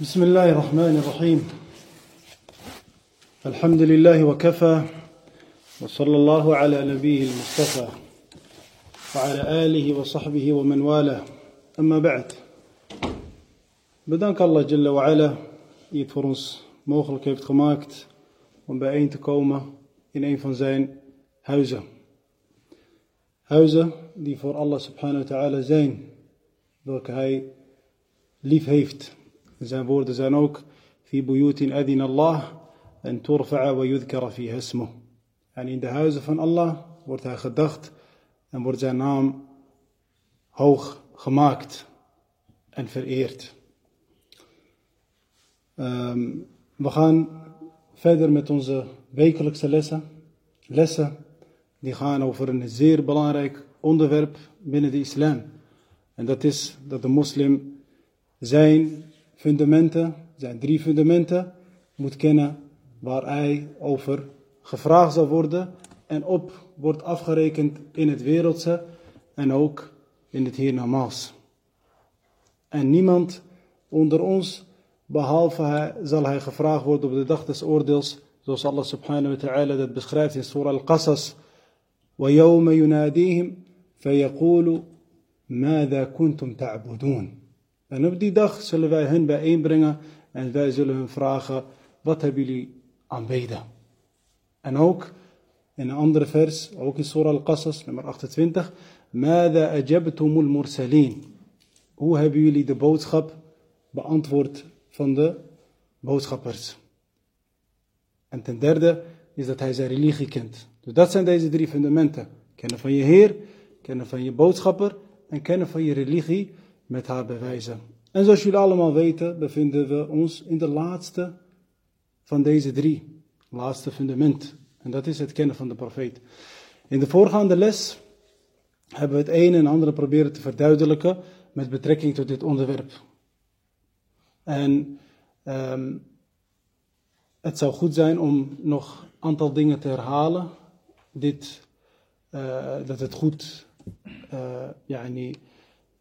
بسم الله الرحمن الرحيم. الحمد لله وكفى وصلى الله على نبيه المصطفى وعلى آله وصحبه ومن والاه. أما بعد بدانك الله جل وعلا يفرنس موخل كيف تخماكت ومبعين تكومة إن أين فنزين هاوزة. هاوزة دي فور الله سبحانه وتعالى زين. دوك هاي ليف هيفت. Zijn woorden zijn ook, fi buyutin adin Allah, en turfa'a wa yudhkara fi. En in de huizen van Allah wordt hij gedacht en wordt zijn naam hoog gemaakt en vereerd. Um, we gaan verder met onze wekelijkse lessen. Lessen die gaan over een zeer belangrijk onderwerp binnen de islam. En dat is dat de moslim zijn fundamenten, zijn drie fundamenten, moet kennen waar hij over gevraagd zal worden en op wordt afgerekend in het wereldse en ook in het hiernamaals. En niemand onder ons, behalve hij, zal hij gevraagd worden op de dag des oordeels, zoals Allah subhanahu wa ta'ala dat beschrijft in Surah Al-Qasas. وَيَوْمَ يُنَادِيهِمْ فَيَقُولُ مَاذَا كُنْتُمْ تَعْبُدُونَ en op die dag zullen wij hen bijeenbrengen en wij zullen hen vragen, wat hebben jullie aanbeden? En ook in een andere vers, ook in Surah Al-Qasas, nummer 28, Mada ajabtumul mursaleen. Hoe hebben jullie de boodschap beantwoord van de boodschappers? En ten derde is dat hij zijn religie kent. Dus dat zijn deze drie fundamenten. Kennen van je Heer, kennen van je boodschapper en kennen van je religie met haar bewijzen. En zoals jullie allemaal weten, bevinden we ons in de laatste van deze drie. Laatste fundament. En dat is het kennen van de profeet. In de voorgaande les hebben we het een en ander proberen te verduidelijken met betrekking tot dit onderwerp. En um, het zou goed zijn om nog een aantal dingen te herhalen. Dit, uh, dat het goed uh, ja, niet,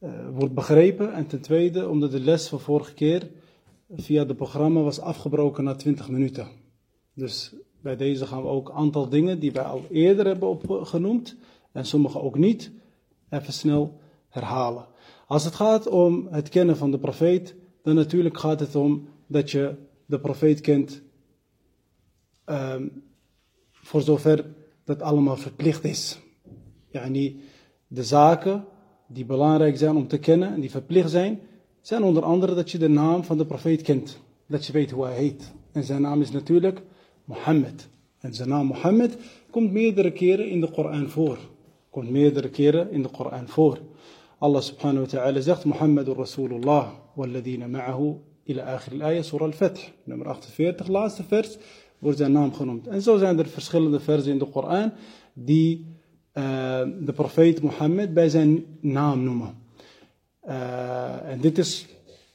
uh, wordt begrepen. En ten tweede, omdat de les van vorige keer via het programma was afgebroken na 20 minuten. Dus bij deze gaan we ook een aantal dingen die wij al eerder hebben opgenoemd, en sommige ook niet, even snel herhalen. Als het gaat om het kennen van de profeet, dan natuurlijk gaat het om dat je de profeet kent um, voor zover dat allemaal verplicht is. Yani de zaken die belangrijk zijn om te kennen en die verplicht zijn, zijn onder andere dat je de naam van de profeet kent. Dat je weet hoe hij heet. En zijn naam is natuurlijk Mohammed. En zijn naam Mohammed komt meerdere keren in de Koran voor. Komt meerdere keren in de Koran voor. Allah subhanahu wa ta'ala zegt Muhammadur Rasulullah walladina ma'ahu ila akhir al-ayah surah al-Fath. Nummer 48, laatste vers, wordt zijn naam genoemd. En zo zijn er verschillende versen in de Koran die uh, de profeet Mohammed bij zijn naam noemen. Uh, en dit is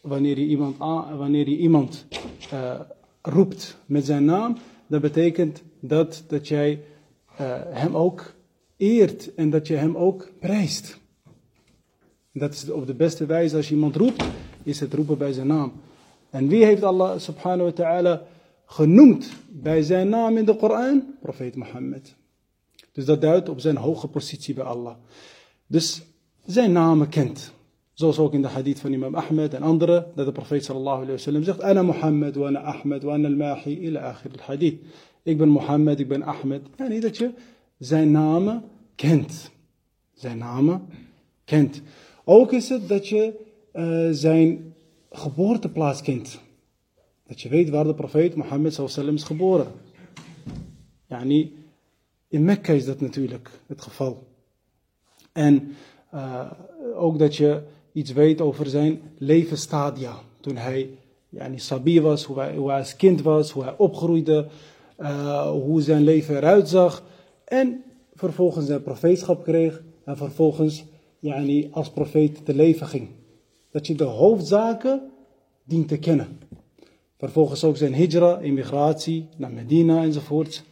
wanneer je iemand, wanneer je iemand uh, roept met zijn naam, dat betekent dat, dat jij hem ook eert en dat je hem ook prijst. Dat is op de beste wijze als je iemand roept, is het roepen bij zijn naam. En wie heeft Allah subhanahu wa ta'ala genoemd bij zijn naam in de Koran? Profeet Mohammed. Dus dat duidt op zijn hoge positie bij Allah. Dus zijn namen kent. Zoals ook in de hadith van imam Ahmed en anderen, dat de profeet sallallahu alayhi wa sallam zegt, Ana Muhammad, wa ana Ahmed, wa ana al-Mahi, ila akhir al-hadith. Ik ben Mohammed, ik ben Ahmed. En niet dat je zijn namen kent. Zijn namen kent. Ook is het dat je uh, zijn geboorteplaats kent. Dat je weet waar de profeet Mohammed is geboren. Yani, in Mekka is dat natuurlijk het geval. En uh, ook dat je iets weet over zijn levensstadia. Toen hij yani, sabi was, hoe hij, als kind was, hoe hij opgroeide, uh, hoe zijn leven eruit zag. En vervolgens zijn profeetschap kreeg en vervolgens yani, als profeet te leven ging. Dat je de hoofdzaken dient te kennen. Vervolgens ook zijn hijra, immigratie naar Medina enzovoort.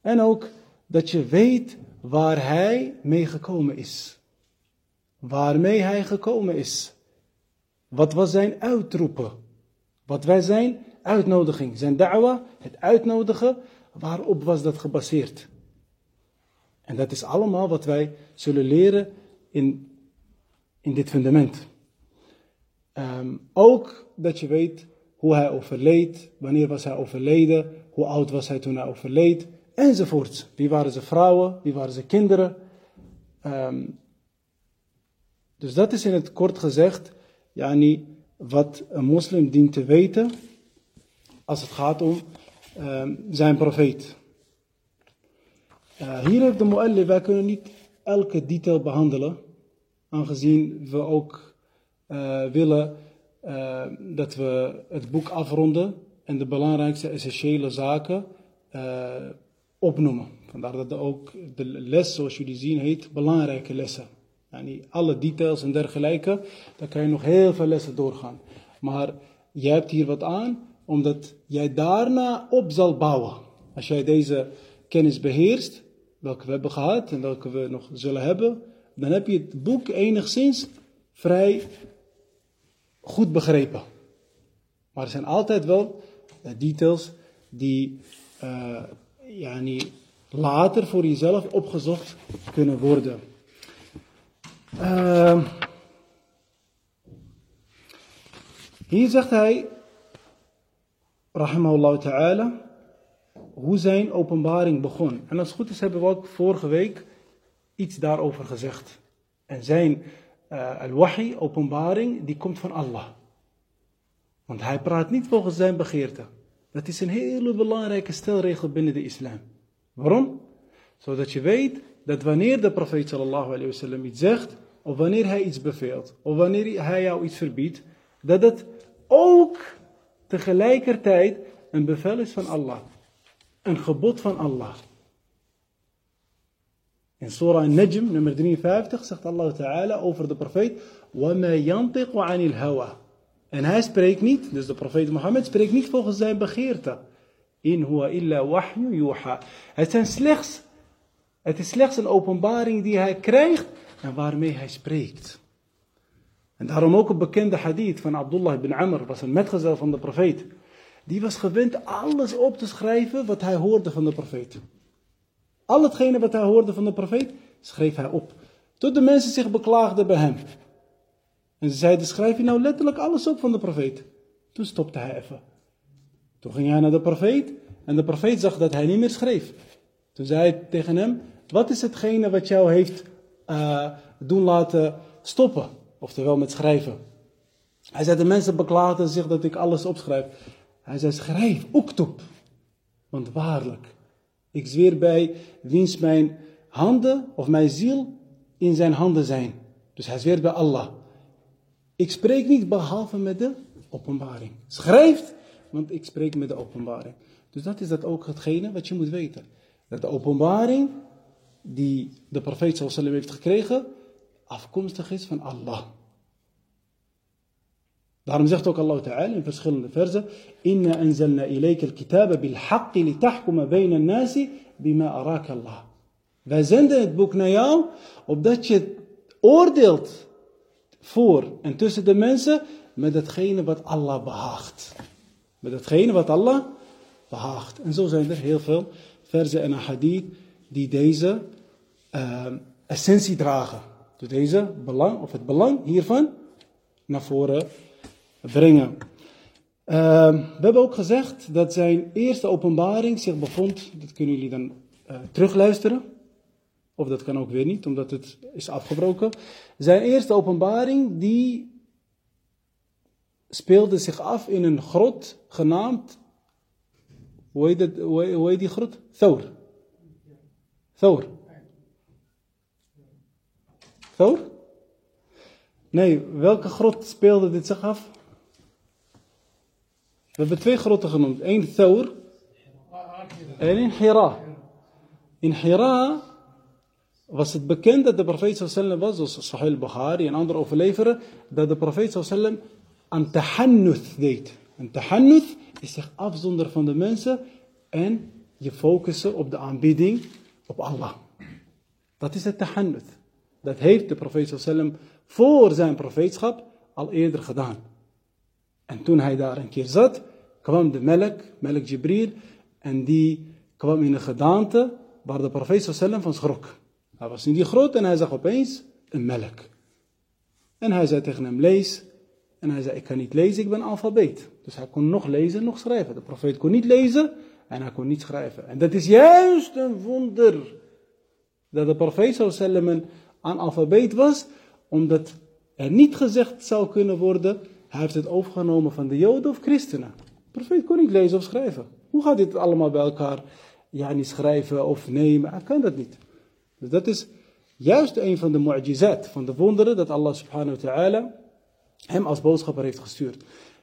En ook dat je weet waar hij mee gekomen is. Waarmee hij gekomen is. Wat was zijn uitroepen? Wat wij zijn, uitnodiging. Zijn da'wa, het uitnodigen, waarop was dat gebaseerd? En dat is allemaal wat wij zullen leren in, in dit fundament. Ehm, ook dat je weet hoe hij overleed, wanneer was hij overleden, hoe oud was hij toen hij overleed, enzovoort. Wie waren zijn vrouwen, wie waren zijn kinderen. Ehm, dus dat is in het kort gezegd, yani, wat een moslim dient te weten als het gaat om ehm, zijn profeet. Uh, hier heeft de mu'allif, wij kunnen niet elke detail behandelen, aangezien we ook uh, willen uh, dat we het boek afronden en de belangrijkste essentiële zaken opnoemen. Vandaar dat ook de les, zoals jullie zien, heet belangrijke lessen. Yani alle details en dergelijke, daar kan je nog heel veel lessen doorgaan. Maar jij hebt hier wat aan, omdat jij daarna op zal bouwen. Als jij deze kennis beheerst, welke we hebben gehad en welke we nog zullen hebben, dan heb je het boek enigszins vrij goed begrepen. Maar er zijn altijd wel eh, details die uh, yani, later voor jezelf opgezocht kunnen worden. Uh, hier zegt hij, rahimahullah ta'ala, hoe zijn openbaring begon. En als het goed is hebben we ook vorige week iets daarover gezegd. En zijn uh, al-wahi, openbaring, die komt van Allah. Want hij praat niet volgens zijn begeerte. Dat is een hele belangrijke stelregel binnen de islam. Waarom? Zodat je weet dat wanneer de profeet sallallahu alayhi wasallam iets zegt, of wanneer hij iets beveelt, of wanneer hij jou iets verbiedt, dat het ook tegelijkertijd een bevel is van Allah. Een gebod van Allah. In Surah Najm, nummer 53, zegt Allah Ta'ala over de profeet: وَمَا يَنْطِقُ عَنِ الْهَوَى en hij spreekt niet, dus de profeet Mohammed spreekt niet volgens zijn begeerte. In huwa illa wahyu yuha. Het, zijn slechts, het is slechts een openbaring die hij krijgt en waarmee hij spreekt. En daarom ook een bekende hadith van Abdullah ibn Amr, was een metgezel van de profeet. Die was gewend alles op te schrijven wat hij hoorde van de profeet. Al hetgene wat hij hoorde van de profeet, schreef hij op. Tot de mensen zich beklaagden bij hem. En ze zeiden, schrijf je nou letterlijk alles op van de profeet? Toen stopte hij even. Toen ging hij naar de profeet en de profeet zag dat hij niet meer schreef. Toen zei hij tegen hem, wat is hetgene wat jou heeft uh, doen laten stoppen? Oftewel met schrijven. Hij zei, de mensen beklaagden zich dat ik alles opschrijf. Hij zei, schrijf, oektop. Want waarlijk, ik zweer bij wiens mijn handen of mijn ziel in zijn handen zijn. Dus hij zweert bij Allah. Ik spreek niet behalve met de openbaring. Schrijft, want ik spreek met de openbaring. Dus dat is dat ook hetgene wat je moet weten. Dat de openbaring die de profeet sallam heeft gekregen, afkomstig is van Allah. Daarom zegt ook Allah Ta'ala in verschillende versen: Inna anzalna ilayka al-kitaba bil haqqi li bayna an-nasi bima araka Allah. Wij zenden het boek naar jou opdat je oordeelt voor en tussen de mensen met datgene wat Allah behaagt. Met datgene wat Allah behaagt. En zo zijn er heel veel versen en hadith die deze uh, essentie dragen. Dus deze belang, of het belang hiervan naar voren brengen. Uh, we hebben ook gezegd dat zijn eerste openbaring zich bevond, dat kunnen jullie dan uh, terugluisteren, of dat kan ook weer niet, omdat het is afgebroken. Zijn eerste openbaring, die speelde zich af in een grot genaamd, hoe heet, het, hoe heet die grot? Thor. Thor. Thor? Nee, welke grot speelde dit zich af? We hebben twee grotten genoemd. Eén Thawr en in Hira. In Hira was het bekend dat de profeet sallam was, zoals Sahih Bukhari en andere overleveren, dat de profeet sallam aan tahannuth deed. En tahannuth is zich afzonder van de mensen en je focussen op de aanbidding op Allah. Dat is het tahannuth. Dat heeft de profeet sallam voor zijn profeetschap al eerder gedaan. En toen hij daar een keer zat, kwam de melk, melk Jibril, en die kwam in een gedaante waar de profeet sallam van schrok. Hij was niet groot en hij zag opeens een melk. En hij zei tegen hem, lees. En hij zei, ik kan niet lezen, ik ben alfabeet. Dus hij kon nog lezen, nog schrijven. De profeet kon niet lezen en hij kon niet schrijven. En dat is juist een wonder. Dat de profeet sallam een analfabeet was, omdat er niet gezegd zou kunnen worden, hij heeft het overgenomen van de Joden of christenen. De profeet kon niet lezen of schrijven. Hoe gaat dit allemaal bij elkaar ja, niet schrijven of nemen? Hij kan dat niet. Dus dat is juist een van de mu'jizat, van de wonderen dat Allah subhanahu wa ta'ala hem als boodschapper heeft gestuurd.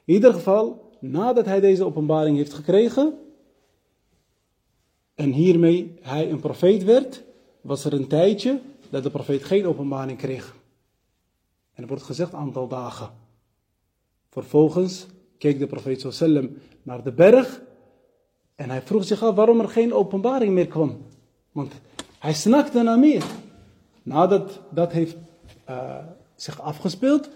In ieder geval, nadat hij deze openbaring heeft gekregen en hiermee hij een profeet werd, was er een tijdje dat de profeet geen openbaring kreeg. En er wordt gezegd aantal dagen. Vervolgens keek de profeet sallam naar de berg en hij vroeg zich af waarom er geen openbaring meer kwam. Want hij snakte naar meer. Nadat dat heeft uh, zich afgespeeld,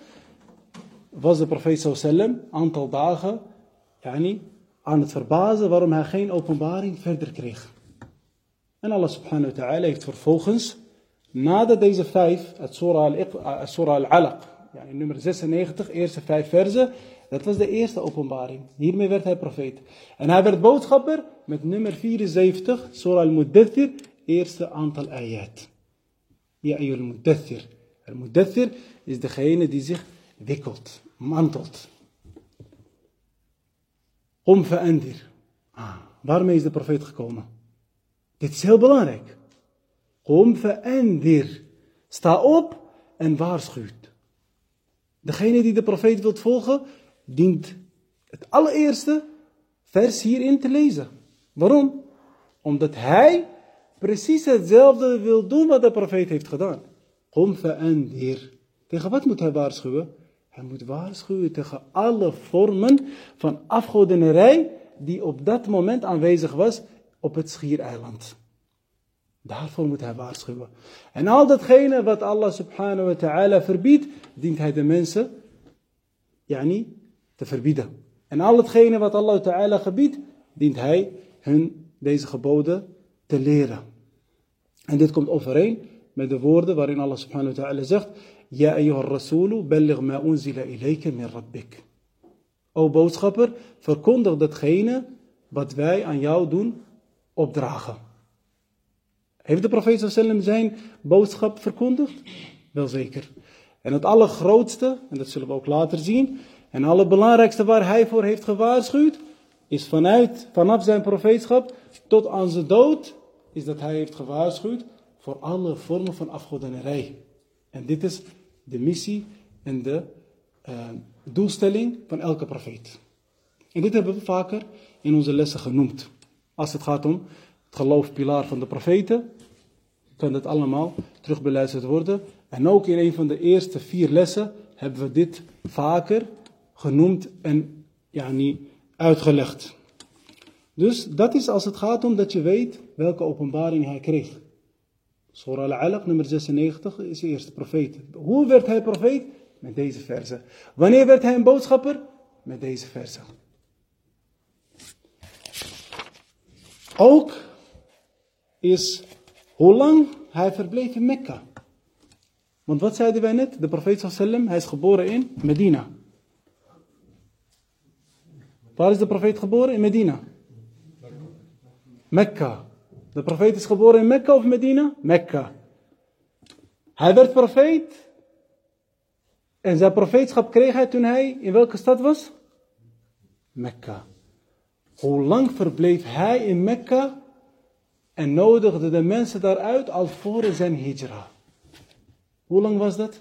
was de profeet sallam aantal dagen yani, aan het verbazen waarom hij geen openbaring verder kreeg. En Allah subhanahu wa ta'ala heeft vervolgens, nadat deze vijf, het surah al-alaq, yani nummer 96, eerste vijf verzen, dat was de eerste openbaring. Hiermee werd hij profeet. En hij werd boodschapper met nummer 74, surah al-muddathir, eerste aantal ayat. Ja, al-muddathir. Al-muddathir is degene die zich wikkelt, mantelt. Om verandir. Ah, waarmee is de profeet gekomen? Dit is heel belangrijk. Om verandir. Sta op en waarschuwt. Degene die de profeet wilt volgen, dient het allereerste vers hierin te lezen. Waarom? Omdat hij precies hetzelfde wil doen wat de profeet heeft gedaan. Kom verandir. Tegen wat moet hij waarschuwen? Hij moet waarschuwen tegen alle vormen van afgodenerij die op dat moment aanwezig was op het schiereiland. Daarvoor moet hij waarschuwen. En al datgene wat Allah subhanahu wa ta'ala verbiedt, dient hij de mensen yani, te verbieden. En al hetgene wat Allah ta'ala gebiedt, dient hij hun deze geboden te leren. En dit komt overeen met de woorden waarin Allah subhanahu wa ta'ala zegt, Ja ayyuhar rasulu, bellig ma unzila ilayka min rabbik. O boodschapper, verkondig datgene wat wij aan jou doen opdragen. Heeft de profeet sallam zijn boodschap verkondigd? Welzeker. En het allergrootste, en dat zullen we ook later zien, en allerbelangrijkste waar hij voor heeft gewaarschuwd, is vanuit, vanaf zijn profeetschap tot aan zijn dood, is dat hij heeft gewaarschuwd voor alle vormen van afgoderij. En dit is de missie en de uh, doelstelling van elke profeet. En dit hebben we vaker in onze lessen genoemd. Als het gaat om het geloofpilaar van de profeten, kan het allemaal terugbeluisterd worden. En ook in een van de eerste vier lessen hebben we dit vaker genoemd en ja, niet uitgelegd. Dus dat is als het gaat om dat je weet welke openbaring hij kreeg. Surah Al-Alaq, nummer 96, is de eerste profeet. Hoe werd hij profeet? Met deze verse. Wanneer werd hij een boodschapper? Met deze verse. Ook is hoe lang hij verbleef in Mekka. Want wat zeiden wij net? De profeet sallam, hij is geboren in Medina. Waar is de profeet geboren? In Medina. Mekka. De profeet is geboren in Mekka of Medina? Mekka. Hij werd profeet. En zijn profeetschap kreeg hij toen hij in welke stad was? Mekka. Hoe lang verbleef hij in Mekka en nodigde de mensen daaruit al voor zijn hijra? Hoe lang was dat?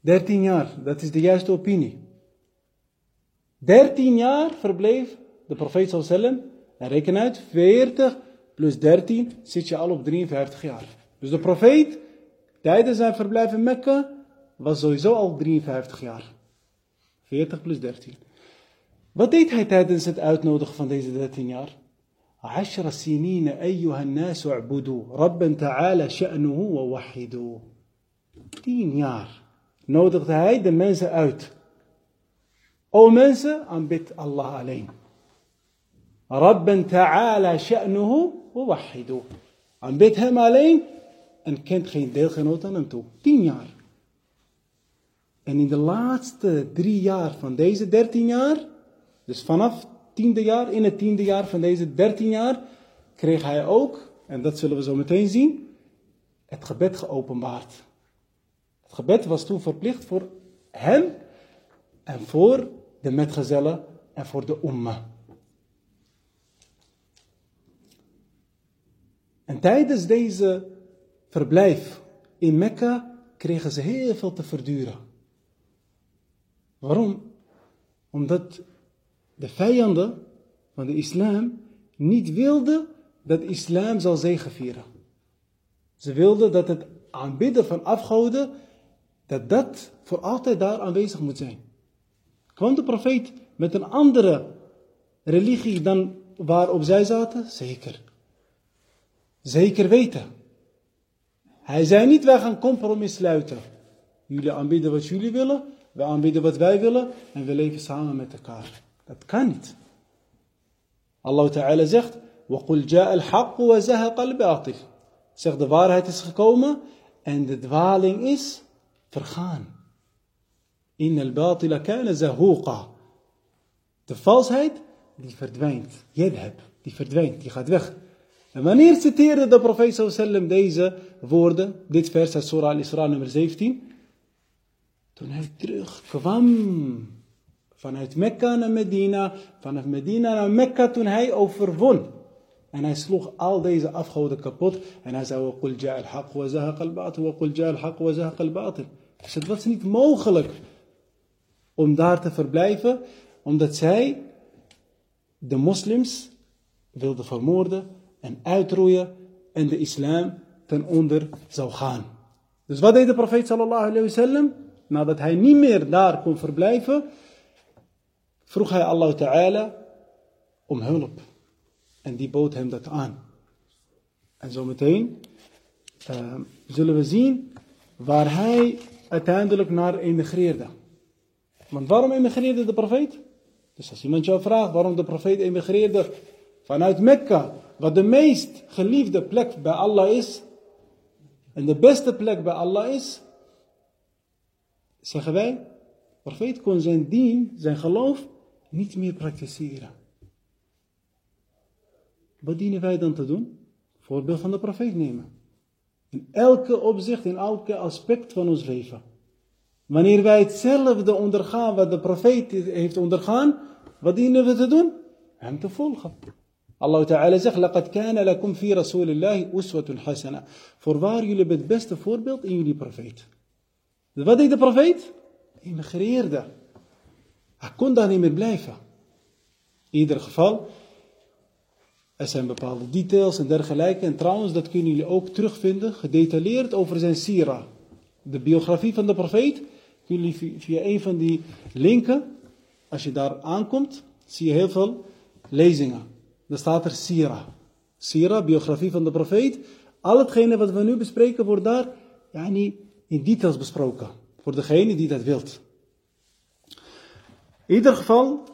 13 jaar, dat is de juiste opinie. 13 jaar verbleef de profeet sallam. En reken uit, 40 plus 13 zit je al op 53 jaar. Dus de profeet, tijdens zijn verblijf in Mekka, was sowieso al 53 jaar. 40 plus 13. Wat deed hij tijdens het uitnodigen van deze 13 jaar? عشر سنين أيها الناس اعبدوا ربا تعالى شأنه ووحدوا 10 jaar nodigde hij de mensen uit O mensen, aanbid Allah alleen. Rabban ta'ala sha'nuhu wahidu. Aanbid hem alleen en kent geen deelgenoot aan hem toe. Tien jaar. En in de laatste drie jaar van deze dertien jaar, dus vanaf tiende jaar, in het tiende jaar van deze dertien jaar, kreeg hij ook, en dat zullen we zo meteen zien, het gebed geopenbaard. Het gebed was toen verplicht voor hem en voor de metgezellen en voor de umma. En tijdens deze verblijf in Mekka kregen ze heel veel te verduren. Waarom? Omdat de vijanden van de islam niet wilden dat de islam zal zegevieren. Ze wilden dat het aanbidden van afgoden, dat dat voor altijd daar aanwezig moet zijn. Kwam de profeet met een andere religie dan waarop zij zaten? Zeker. Zeker weten. Hij zei niet, wij gaan compromis sluiten. Jullie aanbieden wat jullie willen, wij aanbieden wat wij willen en we leven samen met elkaar. Dat kan niet. Allah Ta'ala zegt, وَقُلْ جَاءَ الْحَقُّ وَزَهَقَ الْبَاطِلِ Zegt, de waarheid is gekomen en de dwaling is vergaan. In al-batila kana zahuqa. De valsheid, die verdwijnt. Yadhab, die verdwijnt, die gaat weg. En wanneer citeerde de profeet sallam deze woorden, dit vers uit Surah al-Isra nummer 17? Toen hij terugkwam vanuit Mekka naar Medina, vanaf Medina naar Mekka toen hij overwon. En hij sloeg al deze afgoden kapot. En hij zei, وَقُلْ جَاءَ الْحَقُّ وَزَهَقَ الْبَاطِلُ وَقُلْ جَاءَ الْحَقُّ وَزَهَقَ الْبَاطِلُ Dus het was niet mogelijk om daar te verblijven, omdat zij de moslims wilden vermoorden en uitroeien en de islam ten onder zou gaan. Dus wat deed de profeet sallallahu alayhi wa sallam? Nadat hij niet meer daar kon verblijven, vroeg hij Allah Ta'ala om hulp. En die bood hem dat aan. En zometeen uh, zullen we zien waar hij uiteindelijk naar emigreerde. Want waarom emigreerde de profeet? Dus als iemand jou vraagt waarom de profeet emigreerde vanuit Mekka, wat de meest geliefde plek bij Allah is, en de beste plek bij Allah is, zeggen wij, de profeet kon zijn dien, zijn geloof, niet meer praktiseren. Wat dienen wij dan te doen? Voorbeeld van de profeet nemen. In elke opzicht, in elke aspect van ons leven. Wanneer wij hetzelfde ondergaan wat de profeet heeft ondergaan, wat dienen we te doen? Hem te volgen. Allah Ta'ala zegt, لَقَدْ كَانَ لَكُمْ فِي رَسُولِ اللَّهِ أُسْوَةٌ حَسَنَةٌ Voorwaar, jullie hebben het beste voorbeeld in jullie profeet. Dus wat deed de profeet? Immigreerde. Hij kon daar niet meer blijven. In ieder geval, er zijn bepaalde details en dergelijke. En trouwens, dat kunnen jullie ook terugvinden, gedetailleerd over zijn sira. De biografie van de profeet, kunnen jullie via een van die linken, als je daar aankomt, zie je heel veel lezingen. Dan staat er sira. Sira, biografie van de profeet. Al hetgene wat we nu bespreken wordt daar ja, niet in details besproken. Voor degene die dat wilt. In ieder geval,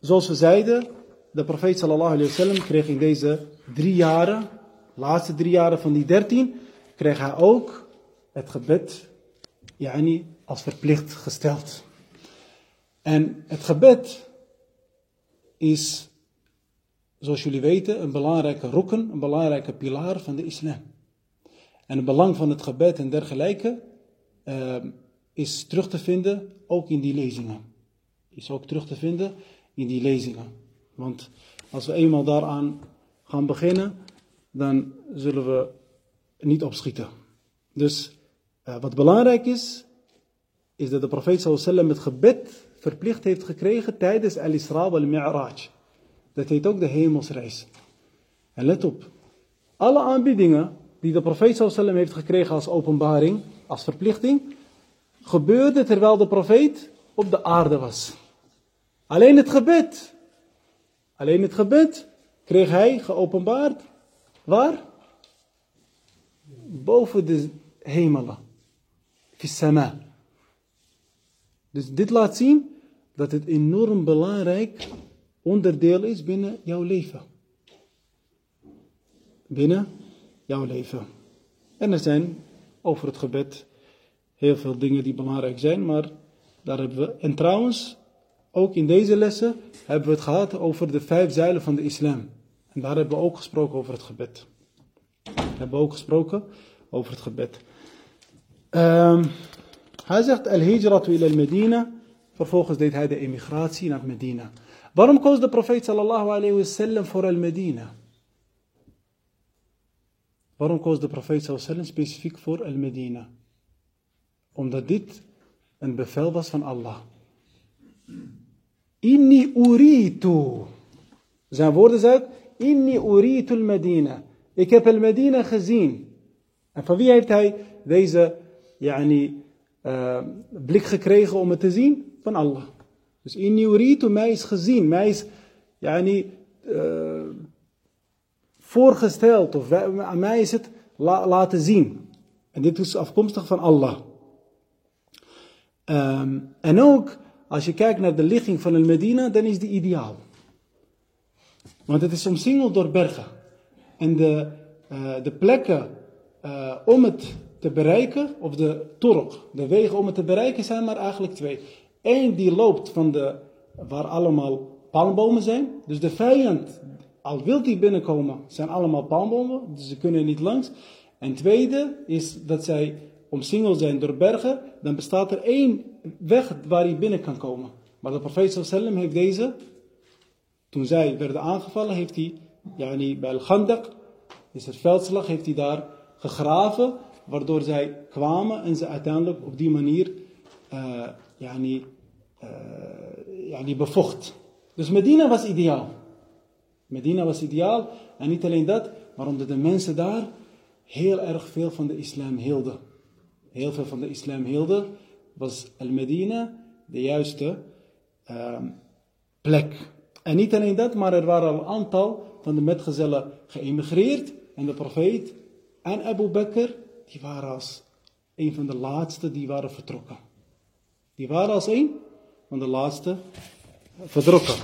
zoals we zeiden, de profeet sallallahu alayhi wasallam kreeg in deze drie jaren, laatste drie jaren van die dertien, kreeg hij ook het gebed yani, als verplicht gesteld. En het gebed is, zoals jullie weten, een belangrijke rokken, een belangrijke pilaar van de islam. En het belang van het gebed en dergelijke uh, is terug te vinden ook in die lezingen. Is ook terug te vinden in die lezingen. Want als we eenmaal daaraan gaan beginnen, dan zullen we niet opschieten. Dus uh, wat belangrijk is, is dat de profeet sallam het gebed verplicht heeft gekregen tijdens al-Isra wal-Mi'raj. Dat heet ook de hemelsreis. En let op, alle aanbiedingen die de profeet sallam heeft gekregen als openbaring, als verplichting, gebeurde terwijl de profeet op de aarde was. Alleen het gebed Alleen het gebed kreeg hij geopenbaard. Waar? Boven de hemelen. Fissama. Dus dit laat zien dat het enorm belangrijk onderdeel is binnen jouw leven. Binnen jouw leven. En er zijn over het gebed heel veel dingen die belangrijk zijn, maar daar hebben we. En trouwens, ook in deze lessen hebben we het gehad over de vijf zuilen van de islam. En daar hebben we ook gesproken over het gebed. We hebben ook gesproken over het gebed. Um, hij zegt al-hijratu ila al-Medina. Vervolgens deed hij de emigratie naar Medina. Waarom koos de profeet sallallahu alayhi wa sallam voor al-Medina? Waarom koos de profeet sallallahu alayhi wa sallam specifiek voor al-Medina? Omdat dit een bevel was van Allah. Inni uritu. Zijn woorden zijn, Inni uritu al-Medina. Ik heb al-Medina gezien. En van wie heeft hij deze yani, uh, blik gekregen om het te zien? Van Allah. Dus inni uritu, mij is gezien. Mij is yani, uh, voorgesteld. Of aan mij is het la, laten zien. En dit is afkomstig van Allah. Um, en ook als je kijkt naar de ligging van el Medina, dan is die ideaal. Want het is omsingeld door bergen. En de, uh, de plekken uh, om het te bereiken, of de tork, de wegen om het te bereiken, zijn maar eigenlijk twee. Eén die loopt van de, waar allemaal palmbomen zijn. Dus de vijand, al wil die binnenkomen, zijn allemaal palmbomen, dus ze kunnen niet langs. En tweede is dat zij omsingeld zijn door bergen, dan bestaat er één weg waar hij binnen kan komen. Maar de profeet sallam heeft deze, toen zij werden aangevallen, heeft hij, yani bij Al-Ghandak, is het veldslag, heeft hij daar gegraven, waardoor zij kwamen en ze uiteindelijk op die manier, uh, yani, uh, yani bevocht. Dus Medina was ideaal. Medina was ideaal, en niet alleen dat, maar omdat de mensen daar heel erg veel van de islam hielden heel veel van de islam hielden, was Al-Medina de juiste uh, plek. En niet alleen dat, maar er waren al een aantal van de metgezellen geëmigreerd. En de profeet en Abu Bakr, die waren als een van de laatste die waren vertrokken. Die waren als een van de laatste vertrokken.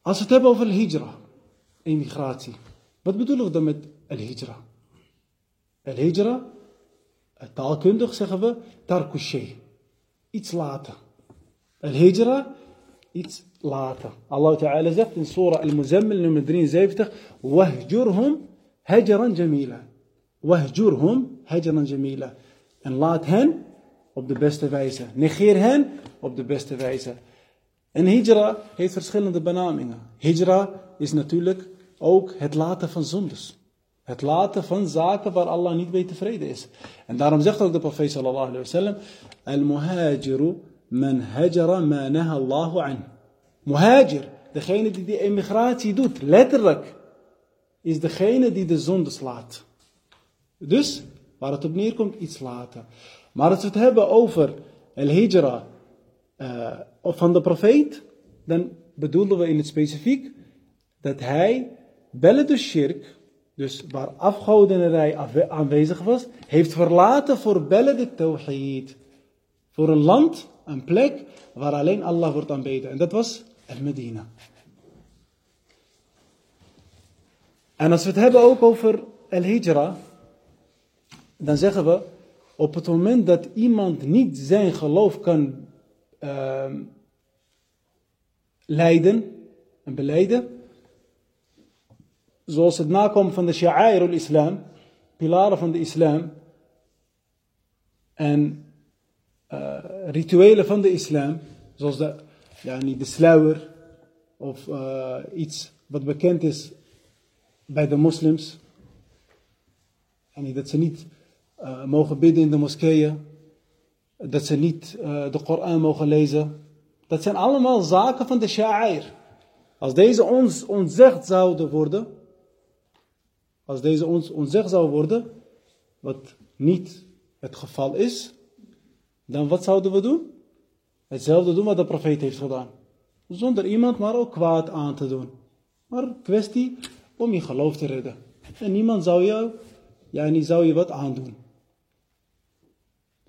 Als we het hebben over al-hijra, emigratie. Wat bedoelen we dan met al-hijra? Al-hijra, taalkundig zeggen we, tarkushay. Iets laten. Al-hijra, iets laten. Allah Ta'ala zegt in Surah Al-Muzammil nummer 73, Wahjurhum hajran jamila. Wahjurhum hajran jamila. En laat hen op de beste wijze. Negeer hen op de beste wijze. En hijra heeft verschillende benamingen. Hijra is natuurlijk ook het laten van zondes. Het laten van zaken waar Allah niet mee tevreden is. En daarom zegt ook de profeet sallallahu alayhi wa sallam, Al-muhajiru man hajara ma naha Allahu an. Muhajir, degene die die emigratie doet, letterlijk, is degene die de zonde slaat. Dus, waar het op neerkomt, iets laten. Maar als we het hebben over al-hijra uh, van de profeet, dan bedoelen we in het specifiek dat hij bellen de shirk, dus waar afgodenerij aanwezig was, heeft verlaten voor bellen de tawhid. Voor een land, een plek waar alleen Allah wordt aanbeden. En dat was Al-Medina. En als we het hebben ook over Al-Hijra, dan zeggen we, op het moment dat iemand niet zijn geloof kan uh, leiden en beleiden, zoals het nakomen van de sha'air islam pilaren van de islam, en uh, rituelen van de islam, zoals de, ja, niet de sluier, of uh, iets wat bekend is bij de moslims, en dat ze niet uh, mogen bidden in de moskeeën, dat ze niet de Koran mogen lezen. Dat zijn allemaal zaken van de sha'air. Als deze ons ontzegd zouden worden, als deze ons onzegd zou worden, wat niet het geval is, dan wat zouden we doen? Hetzelfde doen wat de profeet heeft gedaan. Zonder iemand maar ook kwaad aan te doen. Maar kwestie om je geloof te redden. En niemand zou jou, ja, niet zou je wat aandoen.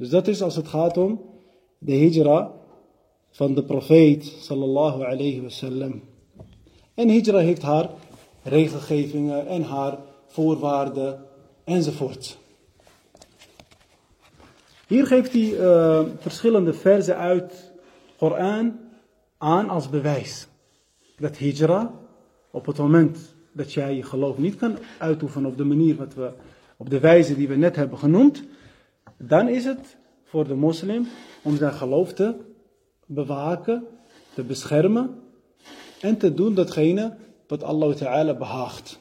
Dus dat is als het gaat om de hijra van de profeet sallallahu alayhi wasallam. En hijra heeft haar regelgevingen en haar voorwaarden enzovoort. Hier geeft hij uh, verschillende versen uit Koran aan als bewijs. Dat hijra, op het moment dat jij je geloof niet kan uitoefenen op de manier wat we, op de wijze die we net hebben genoemd, dan is het voor de moslim om zijn geloof te bewaken, te beschermen en te doen datgene wat Allah Ta'ala behaagt.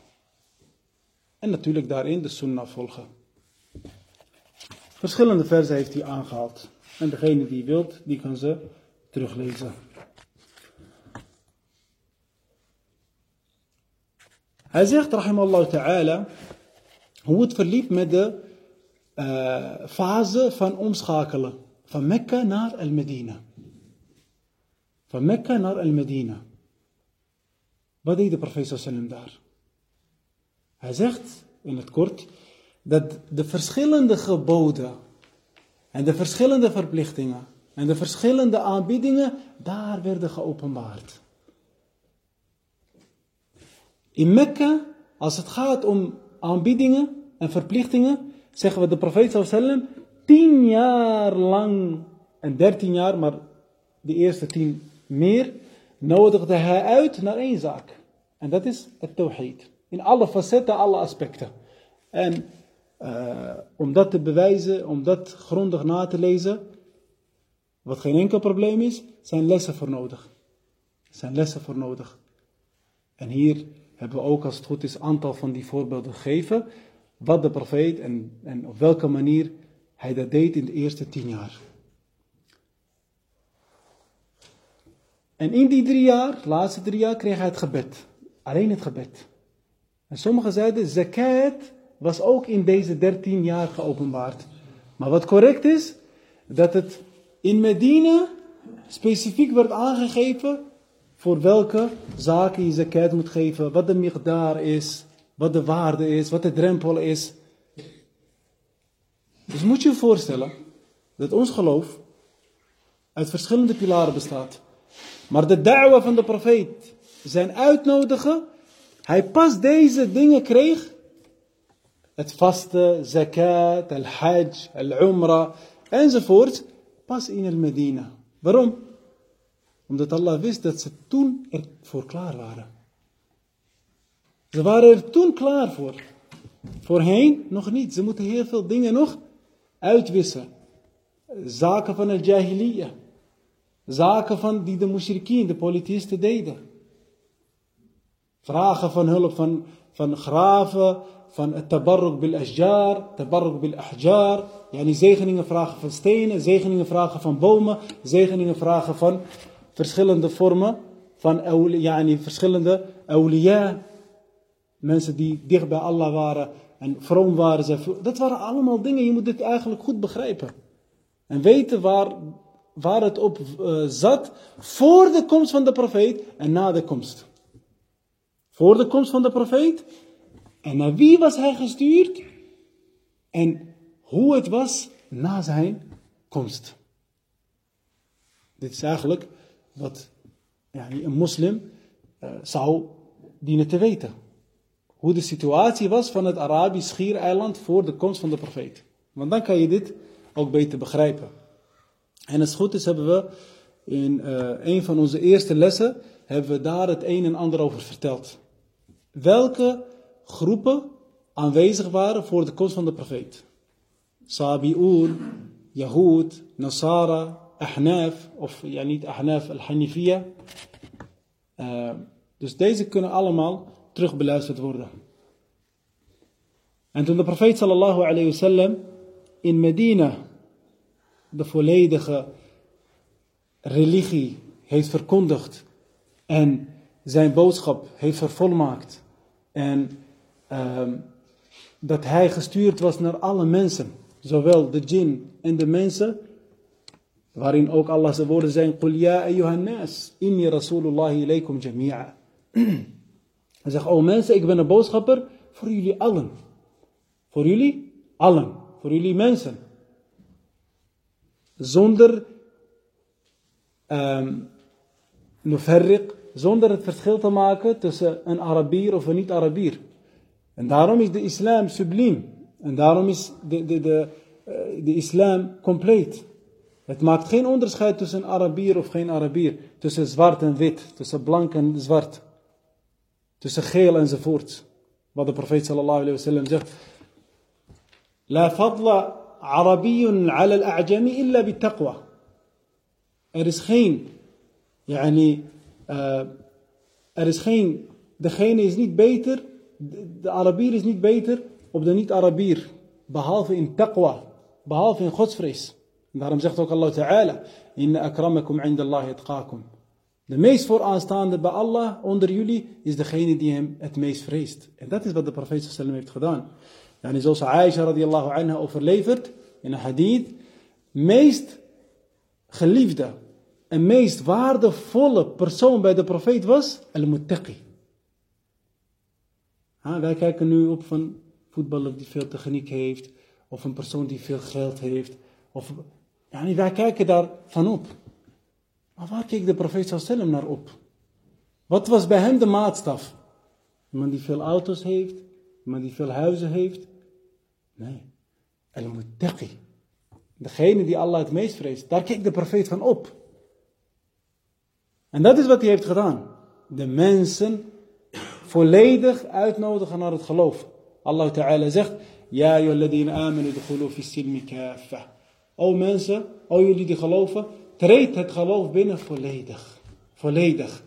En natuurlijk daarin de sunnah volgen. Verschillende versen heeft hij aangehaald. En degene die wilt, die kan ze teruglezen. Hij zegt, rahimallahu ta'ala, hoe het verliep met de uh, fase van omschakelen. Van Mekka naar Al-Medina. Van Mekka naar Al-Medina. Wat deed de profeet sallam daar? Hij zegt in het kort dat de verschillende geboden en de verschillende verplichtingen en de verschillende aanbiedingen daar werden geopenbaard. In Mekka, als het gaat om aanbiedingen en verplichtingen, zeggen we de profeet sallam tien jaar lang en dertien jaar, maar de eerste tien meer, nodigde hij uit naar één zaak. En dat is het tawhid. In alle facetten, alle aspecten. En uh, om dat te bewijzen, om dat grondig na te lezen, wat geen enkel probleem is, zijn lessen voor nodig. Zijn lessen voor nodig. En hier hebben we ook, als het goed is, een aantal van die voorbeelden gegeven. Wat de profeet en, en op welke manier hij dat deed in de eerste tien jaar. En in die drie jaar, de laatste drie jaar, kreeg hij het gebed. Alleen het gebed. En sommigen zeiden, zakat was ook in deze dertien jaar geopenbaard. Maar wat correct is, dat het in Medina specifiek werd aangegeven voor welke zaken je zakat moet geven, wat de migdaar is, wat de waarde is, wat de drempel is. Dus moet je je voorstellen dat ons geloof uit verschillende pilaren bestaat. Maar de da'wa van de profeet, zijn uitnodigen, hij pas deze dingen kreeg. Het vasten, zakat, al-hajj, al-umrah enzovoort. Pas in al-Medina. Waarom? Omdat Allah wist dat ze toen ervoor klaar waren. Ze waren er toen klaar voor. Voorheen nog niet. Ze moeten heel veel dingen nog uitwissen. Zaken van al-jahiliyyah. Zaken van die de mushrikien, de polytheïsten deden. Vragen van hulp van, van graven, van het tabarruk bil ashjar, tabarruk bil ahjar. Yani zegeningen vragen van stenen, zegeningen vragen van bomen, zegeningen vragen van verschillende vormen van yani verschillende awliya. Mensen die dicht bij Allah waren en vroom waren. Ze, dat waren allemaal dingen, je moet dit eigenlijk goed begrijpen. En weten waar, waar het op uh, zat voor de komst van de profeet en na de komst. Voor de komst van de profeet. En naar wie was hij gestuurd? En hoe het was na zijn komst. Dit is eigenlijk wat ja, een moslim uh, zou dienen te weten. Hoe de situatie was van het Arabisch schiereiland voor de komst van de profeet. Want dan kan je dit ook beter begrijpen. En als het goed is hebben we in uh, een van onze eerste lessen hebben we daar het een en ander over verteld. Welke groepen aanwezig waren voor de komst van de profeet? Sabi'un, Yahud, Nasara, Ahnaf, of ja niet Ahnaf, Al-Hanifiyya. Uh, dus deze kunnen allemaal terug beluisterd worden. En toen de profeet sallallahu alayhi wasallam in Medina de volledige religie heeft verkondigd en zijn boodschap heeft vervolmaakt en ehm, dat hij gestuurd was naar alle mensen, zowel de jin en de mensen, waarin ook Allah's woorden zijn: "Qul ya ayyuhan nas, inni rasulullah ilaykum jami'a." Hij zegt, oh mensen, ik ben een boodschapper voor jullie allen. Voor jullie allen. Voor jullie mensen. Zonder um, zonder het verschil te maken tussen een Arabier of een niet-Arabier. En daarom is de islam subliem. En daarom is de, de, de, eh, de islam compleet. Het maakt geen onderscheid tussen Arabier of geen Arabier. Tussen zwart en wit. Tussen blank en zwart. Tussen geel enzovoort. Wat de profeet sallallahu alayhi wa sallam zegt. La fadla Arabiyun ala al-a'jami illa bitaqwa. Er is geen, yani, uh, er is geen, degene is niet beter, de, Arabier is niet beter op de niet-Arabier. Behalve in taqwa, behalve in godsvrees. Daarom zegt ook Allah Ta'ala, inna akramakum indallahi atqakum. De meest vooraanstaande bij Allah onder jullie is degene die hem het meest vreest. En dat is wat de profeet sallam heeft gedaan. Yani zoals Aisha radiallahu anha overlevert in een hadith. Meest geliefde en meest waardevolle persoon bij de profeet was al-muttaqi. Wij kijken nu op van voetballer die veel techniek heeft. Of een persoon die veel geld heeft. Of, ja, wij kijken daar van op. Maar waar keek de profeet sallam naar op? Wat was bij hem de maatstaf? Iemand die veel auto's heeft? Iemand die veel huizen heeft? Nee. Al-Muttaqi. Degene die Allah het meest vreest. Daar keek de profeet van op. En dat is wat hij heeft gedaan. De mensen volledig uitnodigen naar het geloof. Allah Ta'ala zegt, Ja, ayyuhalladhina amanu dukhulu fi kaffa. O mensen, o jullie die geloven, treed het geloof binnen volledig. Volledig.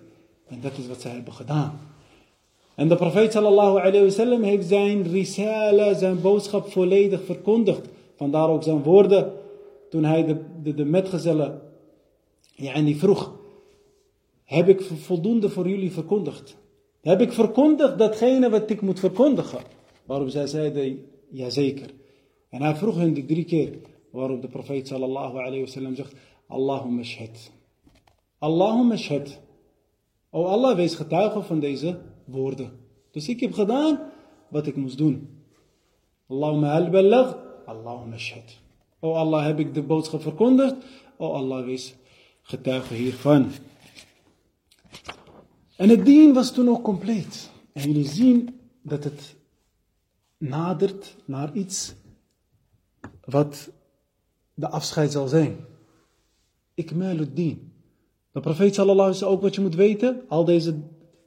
En dat is wat zij hebben gedaan. En de profeet sallallahu alayhi wasallam heeft zijn risala, zijn boodschap volledig verkondigd. Vandaar ook zijn woorden toen hij de, de, metgezellen die vroeg. Heb ik voldoende voor jullie verkondigd? Heb ik verkondigd datgene wat ik moet verkondigen? Waarop zij zeiden, jazeker. En hij vroeg hen die drie keer. Waarop de profeet sallallahu alayhi wasallam zegt, Allahumma shahid. Allahumma shahid. O Allah, wees getuige van deze woorden. Dus ik heb gedaan wat ik moest doen. Allahumma al balagh, Allahumma shahid. O Allah, heb ik de boodschap verkondigd? O Allah, wees getuige hiervan. En het dien was toen ook compleet. En jullie zien dat het nadert naar iets wat de afscheid zal zijn. Ik het dien. De profeet sallallahu wasallam ook wat je moet weten. Al deze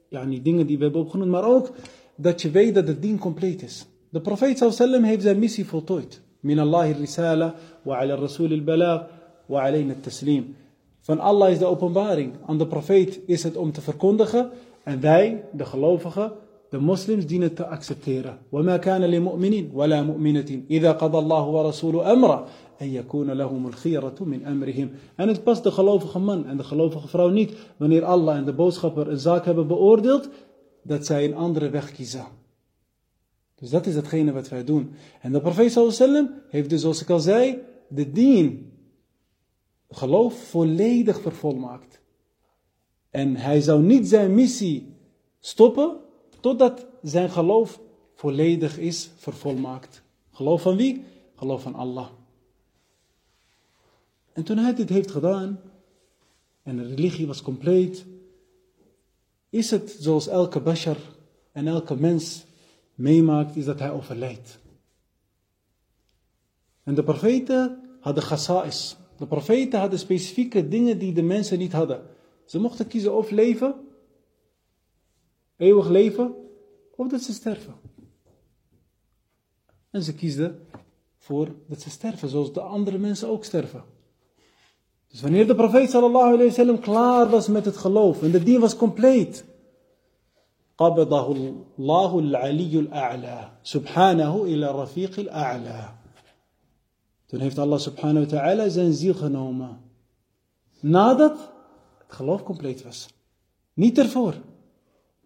ja, niet dingen die we hebben opgenoemd, maar ook dat je weet dat het dien compleet is. De profeet sallallahu heeft zijn missie voltooid. Min risala wa ala rasul al-balagh wa alayna taslim. Van Allah is de openbaring. Aan de profeet is het om te verkondigen. En wij, de gelovigen, de moslims, dienen te accepteren. وَمَا كَانَ لِمُؤْمِنٍ وَلَا مُؤْمِنَةٍ إِذَا قَضَى اللَّهُ وَرَسُولُ أَمْرًا أَنْ يَكُونَ لَهُمُ الْخِيَرَةُ مِنْ أَمْرِهِمْ En het past de gelovige man en de gelovige vrouw niet, wanneer Allah en de boodschapper een zaak hebben beoordeeld, dat zij een andere weg kiezen. Dus dat is hetgene wat wij doen. En de profeet sallam heeft dus, zoals ik al zei, de dien, geloof, volledig vervolmaakt. En hij zou niet zijn missie stoppen totdat zijn geloof volledig is vervolmaakt. Geloof van wie? Geloof van Allah. En toen hij dit heeft gedaan en de religie was compleet, is het zoals elke bashar en elke mens meemaakt, is dat hij overlijdt. En de profeten hadden gasa'is. De profeten hadden specifieke dingen die de mensen niet hadden. Ze mochten kiezen of leven, eeuwig leven, of dat ze sterven. En ze kiesden voor dat ze sterven, zoals de andere mensen ook sterven. Dus wanneer de profeet sallallahu alayhi wa sallam klaar was met het geloof en de dien was compleet, قبضه الله العلي الأعلى سبحانه إلى رفيق الأعلى Toen heeft Allah subhanahu wa ta'ala zijn ziel genomen. Nadat het geloof compleet was. Niet ervoor.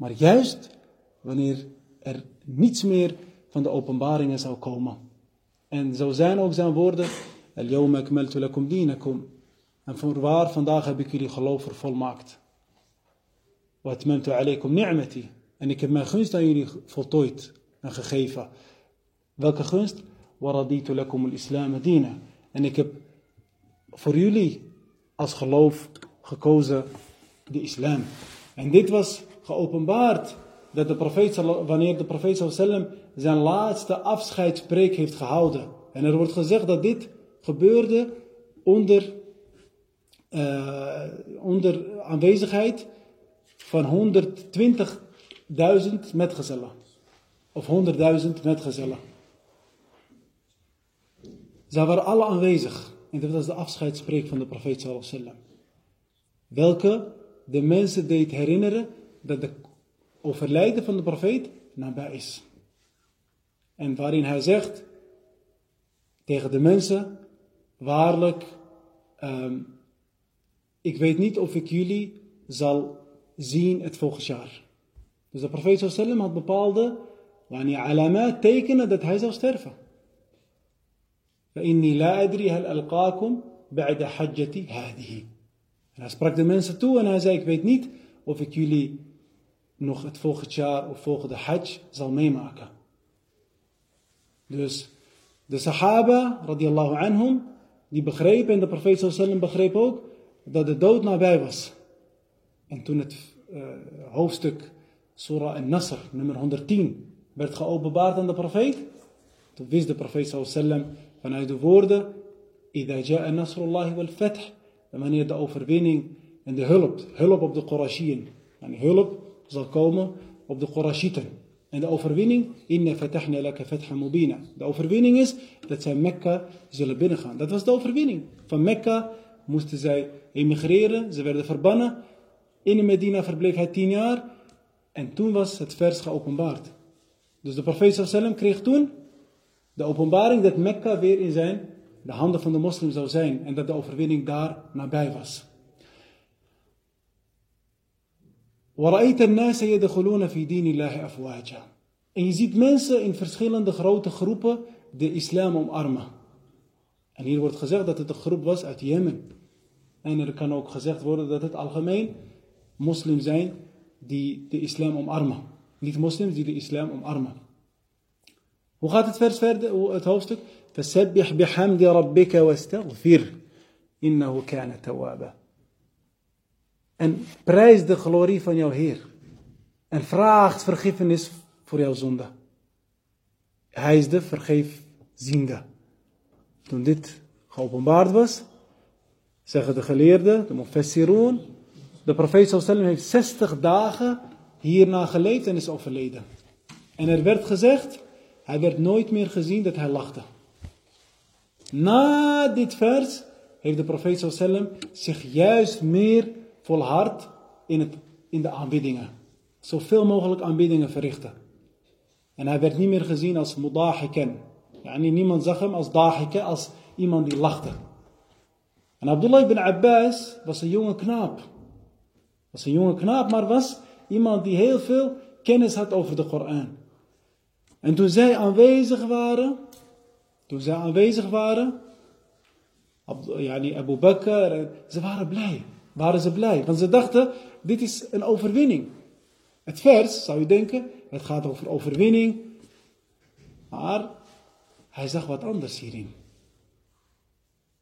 Maar juist wanneer er niets meer van de openbaringen zou komen. En zo zijn ook zijn woorden. Al-yawma akmaltu lakum. En voorwaar, vandaag heb ik jullie geloof vervolmaakt. Wa ni'mati. En ik heb mijn gunst aan jullie voltooid en gegeven. Welke gunst? Waraditu lakum al-islam dina. En ik heb voor jullie als geloof gekozen de islam. En dit was geopenbaard dat de profeet, wanneer de profeet sallam zijn laatste afscheidspreek heeft gehouden. En er wordt gezegd dat dit gebeurde onder, uh, onder aanwezigheid van 120.000 metgezellen. Of 100.000 metgezellen. Zij waren alle aanwezig. En dat was de afscheidspreek van de profeet sallam. Welke de mensen deed herinneren dat de overlijden van de profeet nabij is. En waarin hij zegt tegen de mensen, waarlijk, um, ik weet niet of ik jullie zal zien het volgend jaar. Dus de profeet sallam had bepaalde yani, alamat tekenen dat hij zou sterven. فإني لا أدري هل ألقاكم بعد حجتي هذه. En hij sprak de mensen toe en hij zei, ik weet niet of ik jullie nog het volgend jaar of volgende hajj zal meemaken. Dus de sahaba, radiallahu anhum, die begrepen, en de profeet sallam begreep ook, dat de dood nabij was. En toen het uh, hoofdstuk Surah al-Nasr, nummer 110, werd geopenbaard aan de profeet, toen wist de profeet sallam vanuit de woorden, Ida ja'a nasrullahi wal fath, wanneer de overwinning en de hulp, hulp op de Qurashiën, en hulp zal komen op de Qurashieten. En de overwinning, inna fatahna laka fatha mubina. De overwinning is dat zij Mekka zullen binnengaan. Dat was de overwinning. Van Mekka moesten zij emigreren, ze werden verbannen. In Medina verbleef hij tien jaar. En toen was het vers geopenbaard. Dus de profeet sallam kreeg toen de openbaring dat Mekka weer in zijn, de handen van de moslim zou zijn. En dat de overwinning daar nabij was. وَرَأَيْتَ النَّاسَ يَدْخُلُونَ فِي دِينِ اللَّهِ أَفْوَاجًا En je ziet mensen in verschillende grote groepen de islam omarmen. En hier wordt gezegd dat het een groep was uit Jemen. En er kan ook gezegd worden dat het algemeen moslims zijn die de islam omarmen. Niet moslims die de islam omarmen. Hoe gaat het vers verder, het hoofdstuk? فَسَبِّحْ بِحَمْدِ رَبِّكَ وَاسْتَغْفِرْ إِنَّهُ كَانَ تَوَّابًا En prijs de glorie van jouw Heer. En vraagt vergiffenis voor jouw zonde. Hij is de vergeefziende. Toen dit geopenbaard was, zeggen de geleerden, de mufassirun, de profeet sallam heeft 60 dagen hierna geleefd en is overleden. En er werd gezegd, hij werd nooit meer gezien dat hij lachte. Na dit vers heeft de profeet sallam zich juist meer volhard in, het, in de aanbiddingen. Zoveel mogelijk aanbiddingen verrichten. En hij werd niet meer gezien als mudahiken. Yani niemand zag hem als dahike, als iemand die lachte. En Abdullah ibn Abbas was een jonge knaap. Was een jonge knaap, maar was iemand die heel veel kennis had over de Koran. En toen zij aanwezig waren, toen zij aanwezig waren, Abu Bakr, ze waren blij. Waren ze blij, want ze dachten, dit is een overwinning. Het vers, zou je denken, het gaat over overwinning. Maar hij zag wat anders hierin.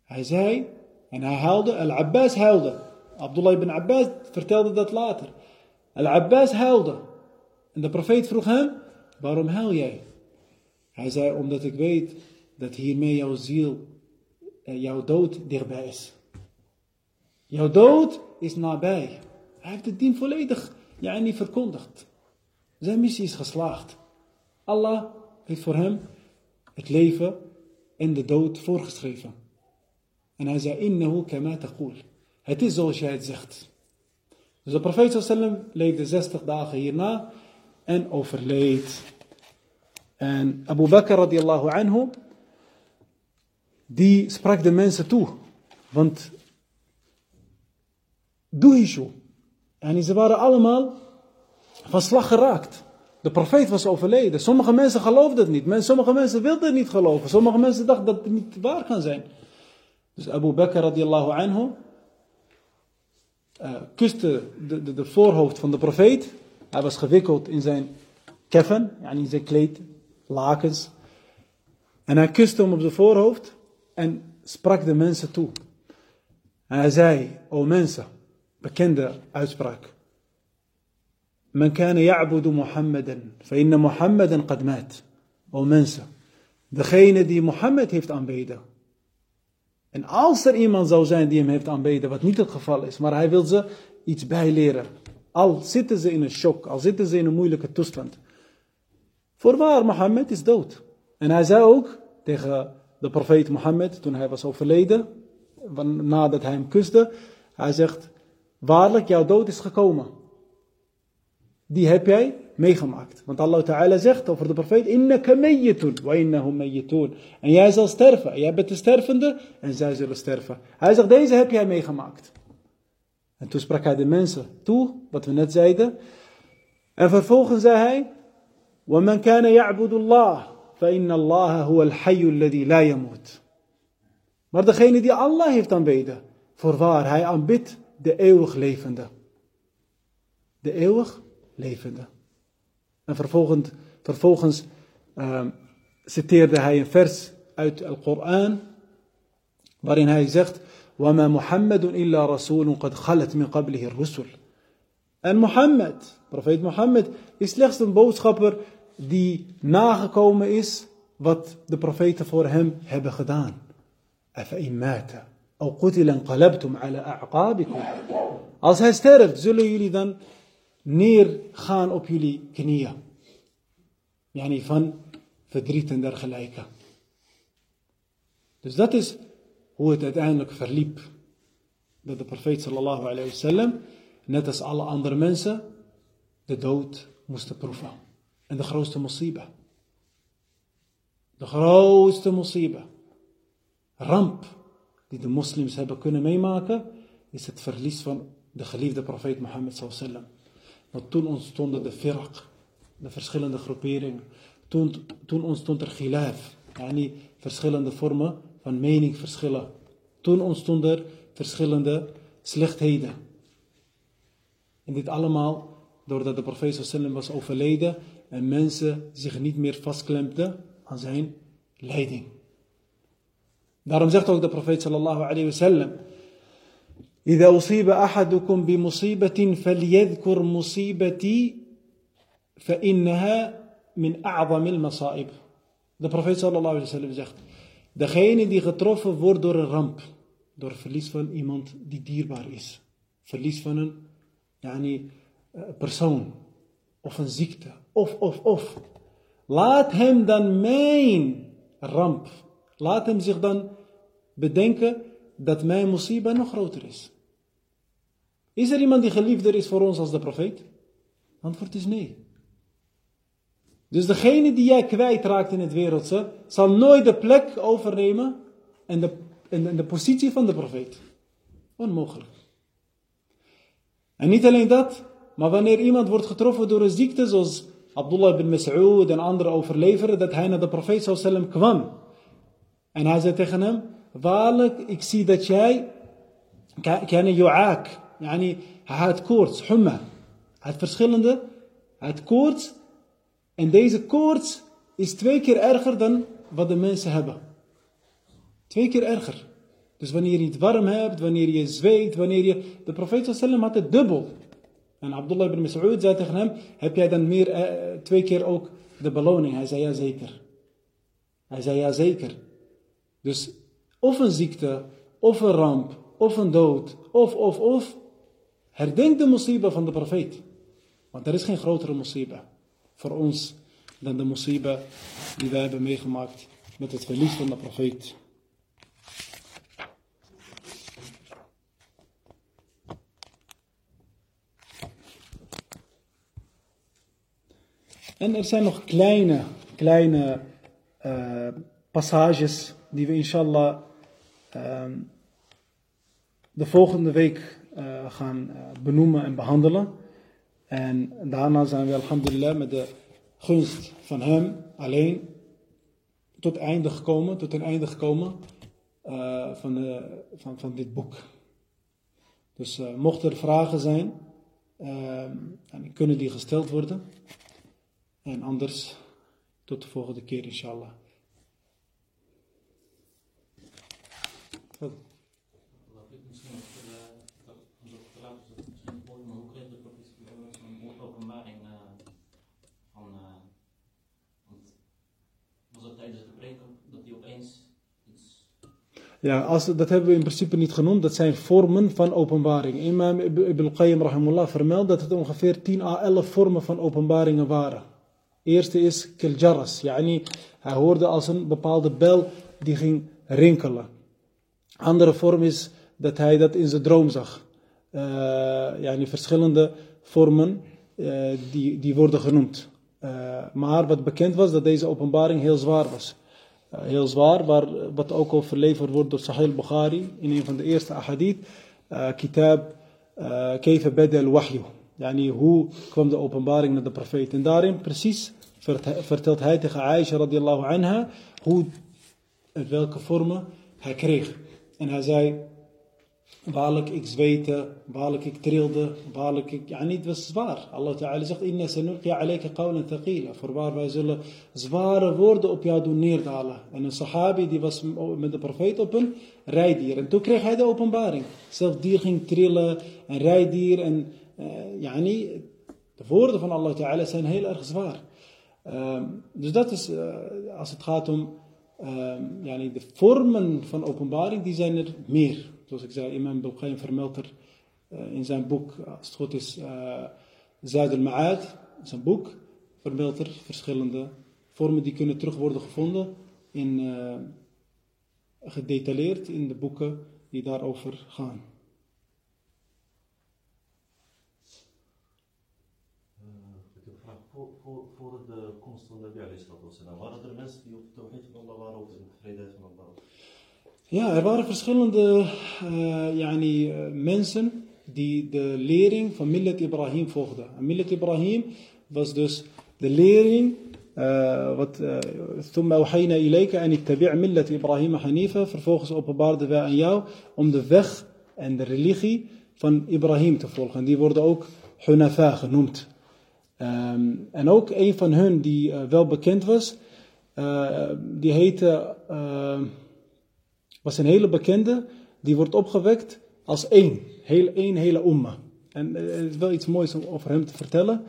Hij zei, en hij huilde, Al-Abbas huilde. Abdullah ibn Abbas vertelde dat later. Al-Abbas huilde. En de profeet vroeg hem, waarom huil jij? Hij zei, omdat ik weet dat hiermee jouw ziel, eh, jouw dood dichtbij is. Jouw dood is nabij. Hij heeft het dien volledig ja, niet verkondigd. Zijn missie is geslaagd. Allah heeft voor hem het leven en de dood voorgeschreven. En hij zei, innahu kama taqul. Het is zoals jij het zegt. Dus de profeet sallam leefde 60 dagen hierna en overleed. En Abu Bakr radiallahu anhu, die sprak de mensen toe. Want Duhishu. En ze waren allemaal van slag geraakt. De profeet was overleden. Sommige mensen geloofden het niet. Sommige mensen wilden het niet geloven. Sommige mensen dachten dat het niet waar kan zijn. Dus Abu Bakr radiallahu anhu uh, kuste de, de, voorhoofd van de profeet. Hij was gewikkeld in zijn keffen, in zijn kleed, lakens. En hij kuste hem op zijn voorhoofd en sprak de mensen toe. En hij zei, o mensen, bekende uitspraak. Men kana ya'budu Muhammadan, fa inna Muhammadan qad maat. O mensen, degene die Mohammed heeft aanbeden. En als er iemand zou zijn die hem heeft aanbeden, wat niet het geval is, maar hij wil ze iets bijleren. Al zitten ze in een shock, al zitten ze in een moeilijke toestand. Voorwaar, Mohammed is dood. En hij zei ook tegen de profeet Mohammed, toen hij was overleden, nadat hij hem kuste, hij zegt, waarlijk, jouw dood is gekomen. Die heb jij meegemaakt. Want Allah Ta'ala zegt over de profeet, innaka mayyitun wa innahum mayyitun. En jij zal sterven. Jij bent de stervende en zij zullen sterven. Hij zegt, deze heb jij meegemaakt. En toen sprak hij de mensen toe, wat we net zeiden. En vervolgens zei hij, وَمَنْ كَانَ يَعْبُدُ اللَّهِ فَإِنَّ اللَّهَ هُوَ الْحَيُّ الَّذِي لَا يَمُوتُ Maar degene die Allah heeft aanbeden, voorwaar, hij aanbidt de eeuwig levende. De eeuwig levende. En vervolgens, vervolgens uh, citeerde hij een vers uit de Koran, waarin hij zegt: Wama Muhammadun illa rasulun qad khalat min qablihi rusul. En Mohammed, profeet Mohammed, is slechts een boodschapper die nagekomen is wat de profeten voor hem hebben gedaan. Afa'imata. Als hij sterft, zullen jullie dan neergaan op jullie knieën. Yani van verdriet en dergelijke. Dus dat is hoe het uiteindelijk verliep. Dat de profeet sallallahu alayhi wa sallam, net als alle andere mensen, de dood moest proeven. En de grootste musiba. De grootste musiba. Ramp die de moslims hebben kunnen meemaken, is het verlies van de geliefde profeet Mohammed wasallam. Want toen ontstonden de firq, de verschillende groeperingen. Toen, toen ontstond er khilaf, yani verschillende vormen van meningsverschillen. Toen ontstonden er verschillende slechtheden. En dit allemaal doordat de profeet sallam was overleden en mensen zich niet meer vastklemden aan zijn leiding. Daarom zegt ook de profeet sallallahu alayhi wa sallam إذا أصيب أحدكم بمصيبة فليذكر مصيبتي فإنها من أعظم المصائب. De profeet sallallahu alayhi wa sallam zegt, degene die getroffen wordt door een ramp, door verlies van iemand die dierbaar is, verlies van een yani, persoon, of een ziekte, of, of, of. Laat hem dan mijn ramp, laat hem zich dan bedenken dat mijn musiba nog groter is. Is er iemand die geliefder is voor ons als de profeet? Antwoord is nee. Dus degene die jij kwijtraakt in het wereldse, zal nooit de plek overnemen en de, de positie van de profeet. Onmogelijk. En niet alleen dat, maar wanneer iemand wordt getroffen door een ziekte, zoals Abdullah ibn Mas'ud en anderen overleveren, dat hij naar de profeet sallam kwam. En hij zei tegen hem, waarlijk, ik zie dat jij, kana yu'aak, yani, hij had koorts, humma. Hij had verschillende, hij had koorts. En deze koorts is twee keer erger dan wat de mensen hebben. Twee keer erger. Dus wanneer je het warm hebt, wanneer je zweet, wanneer je... De profeet sallam had het dubbel. En Abdullah ibn Mas'ud zei tegen hem, heb jij dan meer, eh, twee keer ook de beloning? Hij zei ja zeker. Hij zei ja zeker. Dus of een ziekte, of een ramp, of een dood, of, of, of. Herdenk de musiba van de profeet. Want er is geen grotere musiba voor ons dan de musiba die wij hebben meegemaakt met het verlies van de profeet. En er zijn nog kleine, kleine uh, passages die we inshallah uh, de volgende week uh, gaan benoemen en behandelen. En daarna zijn we alhamdulillah met de gunst van hem alleen tot einde gekomen, tot een einde gekomen van, de, van, van dit boek. Dus mochten er vragen zijn, dan kunnen die gesteld worden. En anders tot de volgende keer, inshallah. Wat? Misschien eh, te maar hoe kreeg de een openbaring eh, van. Eh, was dat tijdens de preek dat hij opeens iets. Ja, als, dat hebben we in principe niet genoemd. Dat zijn vormen van openbaring. Imam Ibn Qayyim rahimullah vermeldt dat het ongeveer 10 à 11 vormen van openbaringen waren. Eerste is keljaras. Yani, hij hoorde als een bepaalde bel die ging rinkelen. Andere vorm is dat hij dat in zijn droom zag. Uh, yani, verschillende vormen uh, die, die worden genoemd. Uh, maar wat bekend was dat deze openbaring heel zwaar was. Uh, heel zwaar, waar, wat ook overleverd wordt door Sahih Bukhari in een van de eerste ahadith. Uh, kitab Kayfa Bada al-Wahyu. Yani hoe kwam de openbaring naar de profeet. En daarin precies vertelt hij tegen Aisha radiallahu anha hoe, welke vormen hij kreeg. En hij zei, Waarlijk, ik zweette, waarlijk, ik trilde, waarlijk, ik, ja, het was zwaar. Allah Ta'ala zegt, inna sanulqi alayka qawlan thaqila. Voorwaar wij zullen zware woorden op jou doen neerdalen. En een sahabi die was met de profeet op een rijdier. En toen kreeg hij de openbaring. Zelf dier ging trillen, een rijdier. En uh, ja, de woorden van Allah Ta'ala zijn heel erg zwaar. Uh, dus dat is, uh, als het gaat om uh, ja, de vormen van openbaring, die zijn er meer. Zoals ik zei, Imam Bulqaim vermeldt er uh, in zijn boek, als het goed is, uh, al-Ma'ad, zijn boek, vermeldt er verschillende vormen die kunnen terug worden gevonden, in, gedetailleerd in de boeken die daarover gaan. Voor, voor de komst van de Nabi waren er mensen die op de tawhid van Allah waren of in de vrijheid van Allah? Ja, er waren verschillende uh, yani, uh, mensen die de lering van Millet Ibrahim volgden. En Millet Ibrahim was dus de lering uh, wat ثم أوحينا إليك أن اتبع ملة إبراهيم حنيفة vervolgens openbaarden wij aan jou om de weg en de religie van Ibrahim te volgen. Die worden ook Hunafa genoemd. Um, en ook een van hun die uh, wel bekend was, uh, die heette uh, was een hele bekende, die wordt opgewekt als één. Heel, één hele umma. En het is wel iets moois om over hem te vertellen.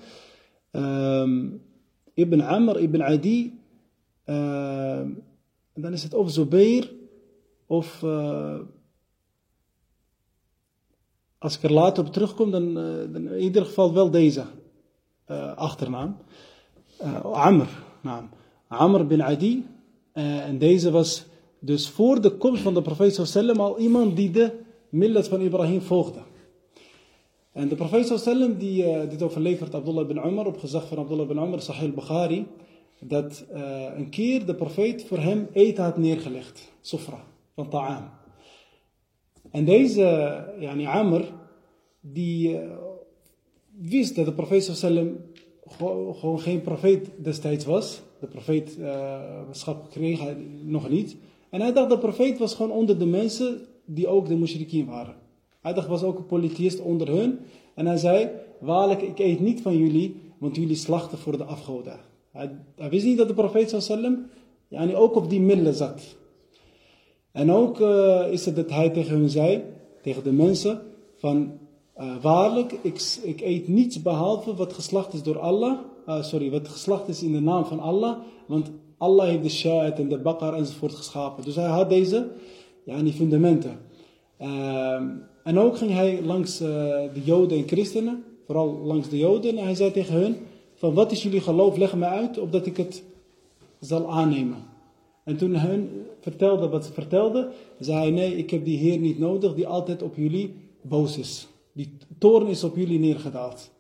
Um, Ibn Amr, Ibn Adi, dan is het of Zubair, of als ik er later op terugkom, dan, dan in ieder geval wel deze achternaam. Amr, naam. Amr bin Adi. en deze was dus voor de komst van de profeet sallam al iemand die de millet van Ibrahim volgde. En de profeet sallam die dit overlevert Abdullah bin Umar op gezag van Abdullah bin Umar, Sahih Bukhari, dat een keer de profeet voor hem eten had neergelegd, sofra, van ta'am. En deze, yani Amr, die wist dat de profeet sallam gewoon geen profeet destijds was. De profeetschap kreeg hij nog niet. En hij dacht, de profeet was gewoon onder de mensen die ook de mushrikien waren. Hij dacht, was ook een polytheïst onder hun. En hij zei, waarlijk, ik eet niet van jullie, want jullie slachten voor de afgoden. Hij, wist niet dat de profeet sallam yani ook op die middelen zat. En ook uh, is het dat hij tegen hun zei, tegen de mensen, van uh, waarlijk, ik, ik eet niets behalve wat geslacht is door Allah. Uh, sorry, wat geslacht is in de naam van Allah. Want Allah heeft de sha'at en de bakar enzovoort geschapen. Dus hij had deze ja, die fundamenten. Uh, en ook ging hij langs uh, de Joden en christenen, vooral langs de Joden. En hij zei tegen hun, van wat is jullie geloof, leg me uit, opdat ik het zal aannemen. En toen hun vertelde wat ze vertelde, zei hij, nee, ik heb die Heer niet nodig, die altijd op jullie boos is. Die toorn is op jullie neergedaald.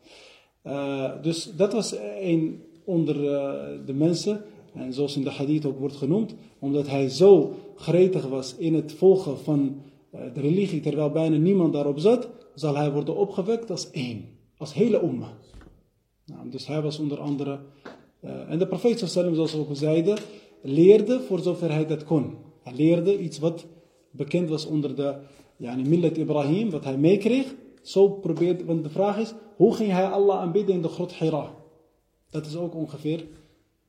Uh, dus dat was een onder uh, de mensen en zoals in de hadith ook wordt genoemd, omdat hij zo gretig was in het volgen van eh, de religie, terwijl bijna niemand daarop zat, zal hij worden opgewekt als één, als hele umma. Nou, dus hij was onder andere, en de profeet sallam, zoals we ook zeiden, leerde voor zover hij dat kon. Hij leerde iets wat bekend was onder de yani, millet Ibrahim, wat hij meekreeg. Zo probeerde, want de vraag is, hoe ging hij Allah aanbidden in de grot Hira? Dat is ook ongeveer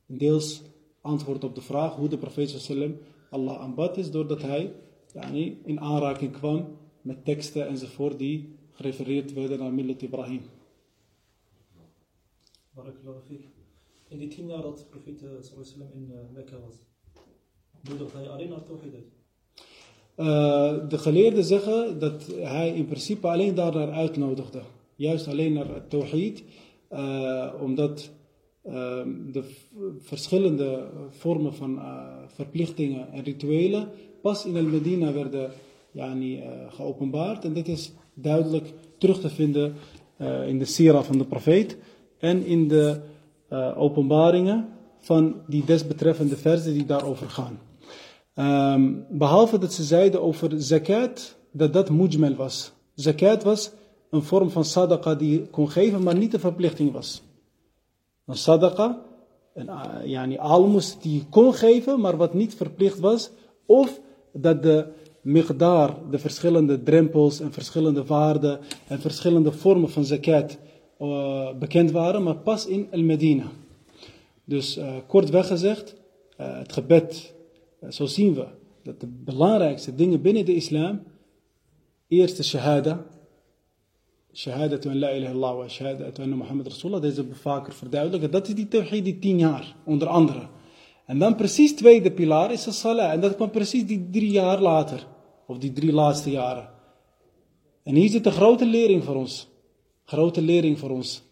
deels antwoord op de vraag hoe de profeet sallam Allah aanbad is doordat hij yani, in aanraking kwam met teksten enzovoort die gerefereerd werden naar Millet Ibrahim. In die tien jaar dat de profeet sallam in Mekka was, moedigde hij alleen naar Tawhid? Eh, de geleerden zeggen dat hij in principe alleen daar naar uitnodigde. Juist alleen naar het tawhid. eh, omdat ehm, de verschillende vormen van eh, verplichtingen en rituelen pas in al-Medina werden yani, geopenbaard. En dit is duidelijk terug te vinden in de sira van de profeet en in de openbaringen van die desbetreffende versen die daarover gaan. Ehm, behalve dat ze zeiden over zakat, dat dat mujmal was. Zakat was een vorm van sadaqa die je kon geven, maar niet een verplichting was. Een sadaqa, een uh, yani die je kon geven, maar wat niet verplicht was. Of dat de migdaar, de verschillende drempels en verschillende waarden en verschillende vormen van zakat uh, bekend waren, maar pas in al-Medina. Dus uh, kortweg gezegd, het gebed, zo zien we dat de belangrijkste dingen binnen de islam, eerst de shahada, shahada an la ilaha illallah wa shahada anna Muhammad Rasulullah, deze hebben we vaker verduidelijken, dat is die tawhid die tien jaar, onder andere. En dan precies tweede pilaar is de salah, en dat kwam precies die drie jaar later, of die drie laatste jaren. En hier zit een grote lering voor ons, grote lering voor ons.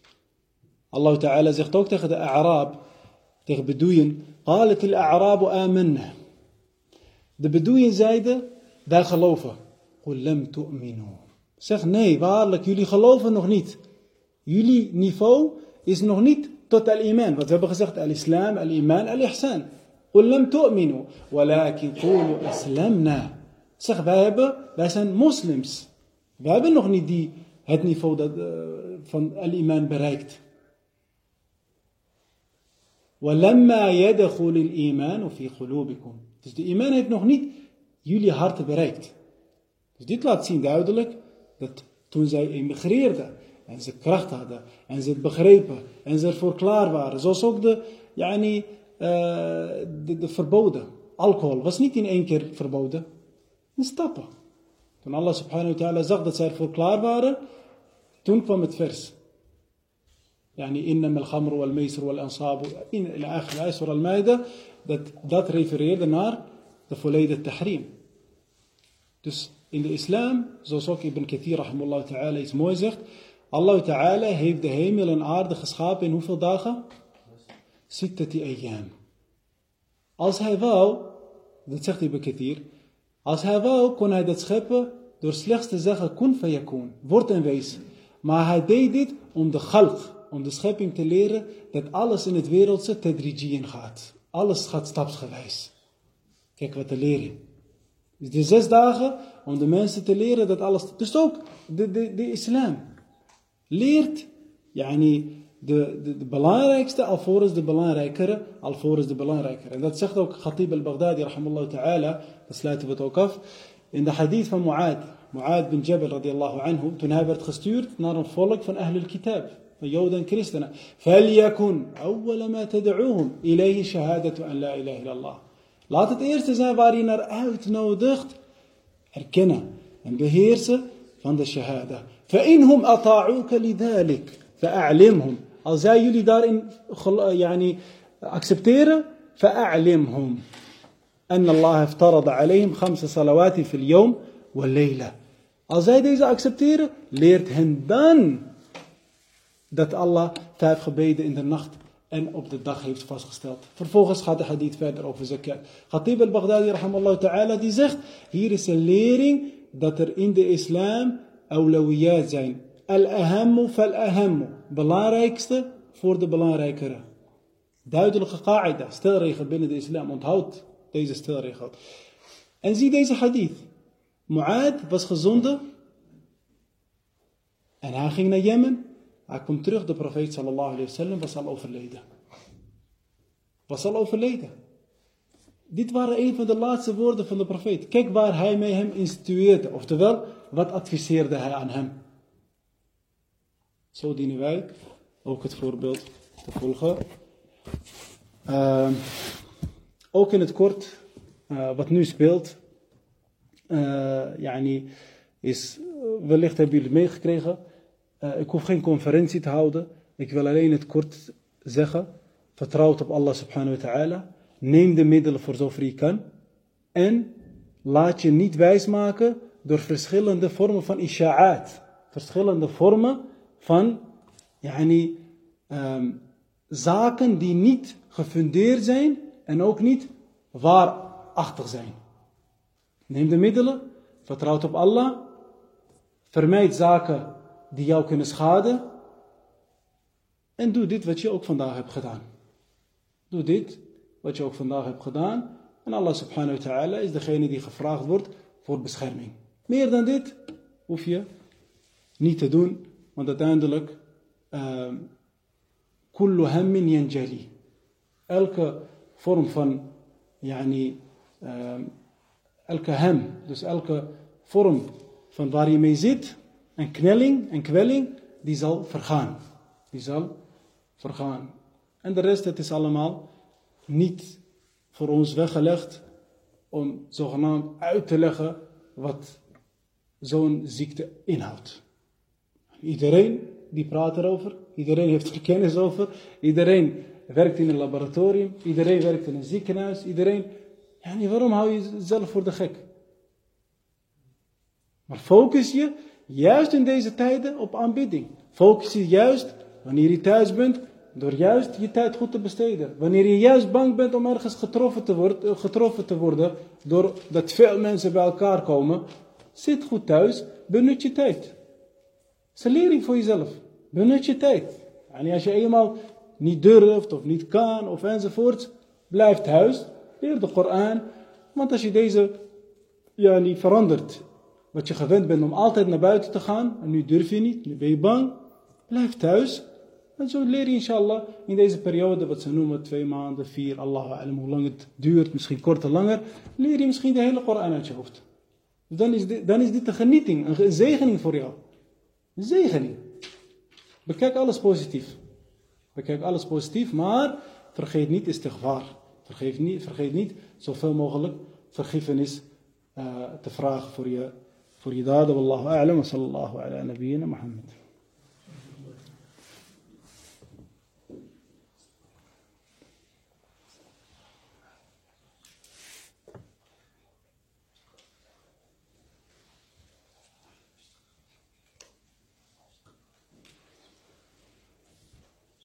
Allah Ta'ala zegt ook tegen de Arab, tegen Bedoeien, قالت الأعراب آمنا. De Bedoeien zeiden, wij geloven. قل لم تؤمنوا. Zeg nee, waarlijk, jullie geloven nog niet. Jullie niveau is nog niet tot al-iman. Wat we hebben gezegd, al-islam, al-iman, al-ihsan. قل لم تؤمنوا ولكن قولوا أسلمنا. Zeg, wij, hebben, wij zijn moslims. Wij hebben nog niet die, het niveau dat, uh, van al-iman bereikt. وَلَمَّا يَدَخُلِ الْإِيمَانُ فِي قُلُوبِكُمْ Dus de iman heeft nog niet jullie harten bereikt. Dus dit laat zien duidelijk dat toen zij emigreerden en ze kracht hadden en ze het begrepen en ze ervoor klaar waren, zoals ook de, yani, uh, de, de verboden. Alcohol was niet in één keer verboden, in stappen. Toen Allah subhanahu wa ta'ala zag dat zij ervoor klaar waren, toen kwam het vers. يعني إنما الخمر والميسر والأنصاب إن إلى آخر آية سورة المائدة dat, dat refereerde naar de volledige tahrim. Dus in de islam, zoals ook Ibn Kathir rahimahullah ta'ala iets mooi zegt, Allah ta'ala heeft de hemel en aarde geschapen in hoeveel dagen? Sittati ayyam. Als hij wou, dat zegt Ibn Kathir, als hij wou kon hij dat scheppen door slechts te zeggen kun fayakun, word en wees. Maar hij deed dit om de galg, om de schepping te leren dat alles in het wereldse tedrijiën gaat. Alles gaat stapsgewijs. Kijk wat te leren. Dus die zes dagen om de mensen te leren dat alles... Dus ook de, de, de islam leert yani, de, de, de belangrijkste alvorens de belangrijkere, alvorens de belangrijkere. En dat zegt ook Khatib al-Baghdadi, rahimahullah ta'ala, dat sluiten we het ook af, in de hadith van Mu'ad. Mu'ad bin Jabal radiallahu anhu, toen hij werd gestuurd naar een volk van Ahlul Kitab, جودا كريستنا. فليكن أول ما تدعوهم إليه شهادة أن لا إله إلا الله. لا تتيرس زين بارين أوت نو دخت. أركنا. أن بهيرس فند الشهاده فإنهم أطاعوك لذلك. فأعلمهم. إزاي يلي دار إن يعني أكسبتير. فأعلمهم أن الله افترض عليهم خمس صلوات في اليوم والليلة. إزاي ديز أكسبتير. ليرت هندان دان dat Allah vijf gebeden in de nacht en op de dag heeft vastgesteld. Vervolgens gaat de hadith verder over zakat. Khatib al-Baghdadi rahimallahu ta'ala die zegt, hier is een lering dat er in de islam awlawiyat zijn. Al-ahammu fal-ahammu. Belangrijkste voor de belangrijkere. Duidelijke qaida, stelregel binnen de islam. Onthoud deze stelregel. En zie deze hadith. Mu'ad was gezonden en hij ging naar Jemen. Hij komt terug, de profeet sallallahu alayhi wasallam was al overleden. Was al overleden. Dit waren een van de laatste woorden van de profeet. Kijk waar hij mee hem institueerde. Oftewel, wat adviseerde hij aan hem. Zo dienen wij ook het voorbeeld te volgen. Uh, ook in het kort, uh, wat nu speelt, uh, yani, is, wellicht hebben jullie meegekregen, uh, ik hoef geen conferentie te houden, ik wil alleen het kort zeggen, vertrouw op Allah subhanahu wa ta'ala, neem de middelen voor zover je kan, en laat je niet wijsmaken door verschillende vormen van isha'at. Verschillende vormen van yani, ehm, zaken die niet gefundeerd zijn en ook niet waarachtig zijn. Neem de middelen, vertrouw op Allah, vermijd zaken die jou kunnen schaden en doe dit wat je ook vandaag hebt gedaan. Doe dit wat je ook vandaag hebt gedaan en Allah subhanahu wa ta'ala is degene die gevraagd wordt voor bescherming. Meer dan dit hoef je niet te doen, want uiteindelijk ehm, kullu hammin yanjali. Elke vorm van yani, ehm, elke hem, dus elke vorm van waar je mee zit, en knelling en kwelling, die zal vergaan. Die zal vergaan. En de rest, het is allemaal niet voor ons weggelegd om zogenaamd uit te leggen wat zo'n ziekte inhoudt. Iedereen die praat erover, iedereen heeft er kennis over, iedereen werkt in een laboratorium, iedereen werkt in een ziekenhuis, iedereen. Ja, waarom hou je jezelf voor de gek? Maar focus je juist in deze tijden op aanbidding. Focus je juist wanneer je thuis bent door juist je tijd goed te besteden. Wanneer je juist bang bent om ergens getroffen te, worden, eh, getroffen te worden, doordat veel mensen bij elkaar komen, zit goed thuis, benut je tijd. Het is een lering voor jezelf. Benut je tijd. En als je eenmaal niet durft of niet kan of enzovoort, blijf thuis, leer de Koran. Want als je deze ja, niet verandert, wat je gewend bent om altijd naar buiten te gaan, en nu durf je niet, nu ben je bang, blijf thuis. En zo leer je inshallah in deze periode, wat ze noemen twee maanden, vier, Allah alam hoe lang het duurt, misschien korter, langer, leer je misschien de hele Koran uit je hoofd. Dus dan is dit, dan is dit een genieting, een zegening voor jou. Een zegening. Bekijk alles positief. Bekijk alles positief, maar vergeet niet istighfar. Vergeet niet, vergeet niet zoveel mogelijk vergiffenis uh, te vragen voor je, voor je daden. Wallahu a'lam wa sallallahu ala nabiyyina Muhammad.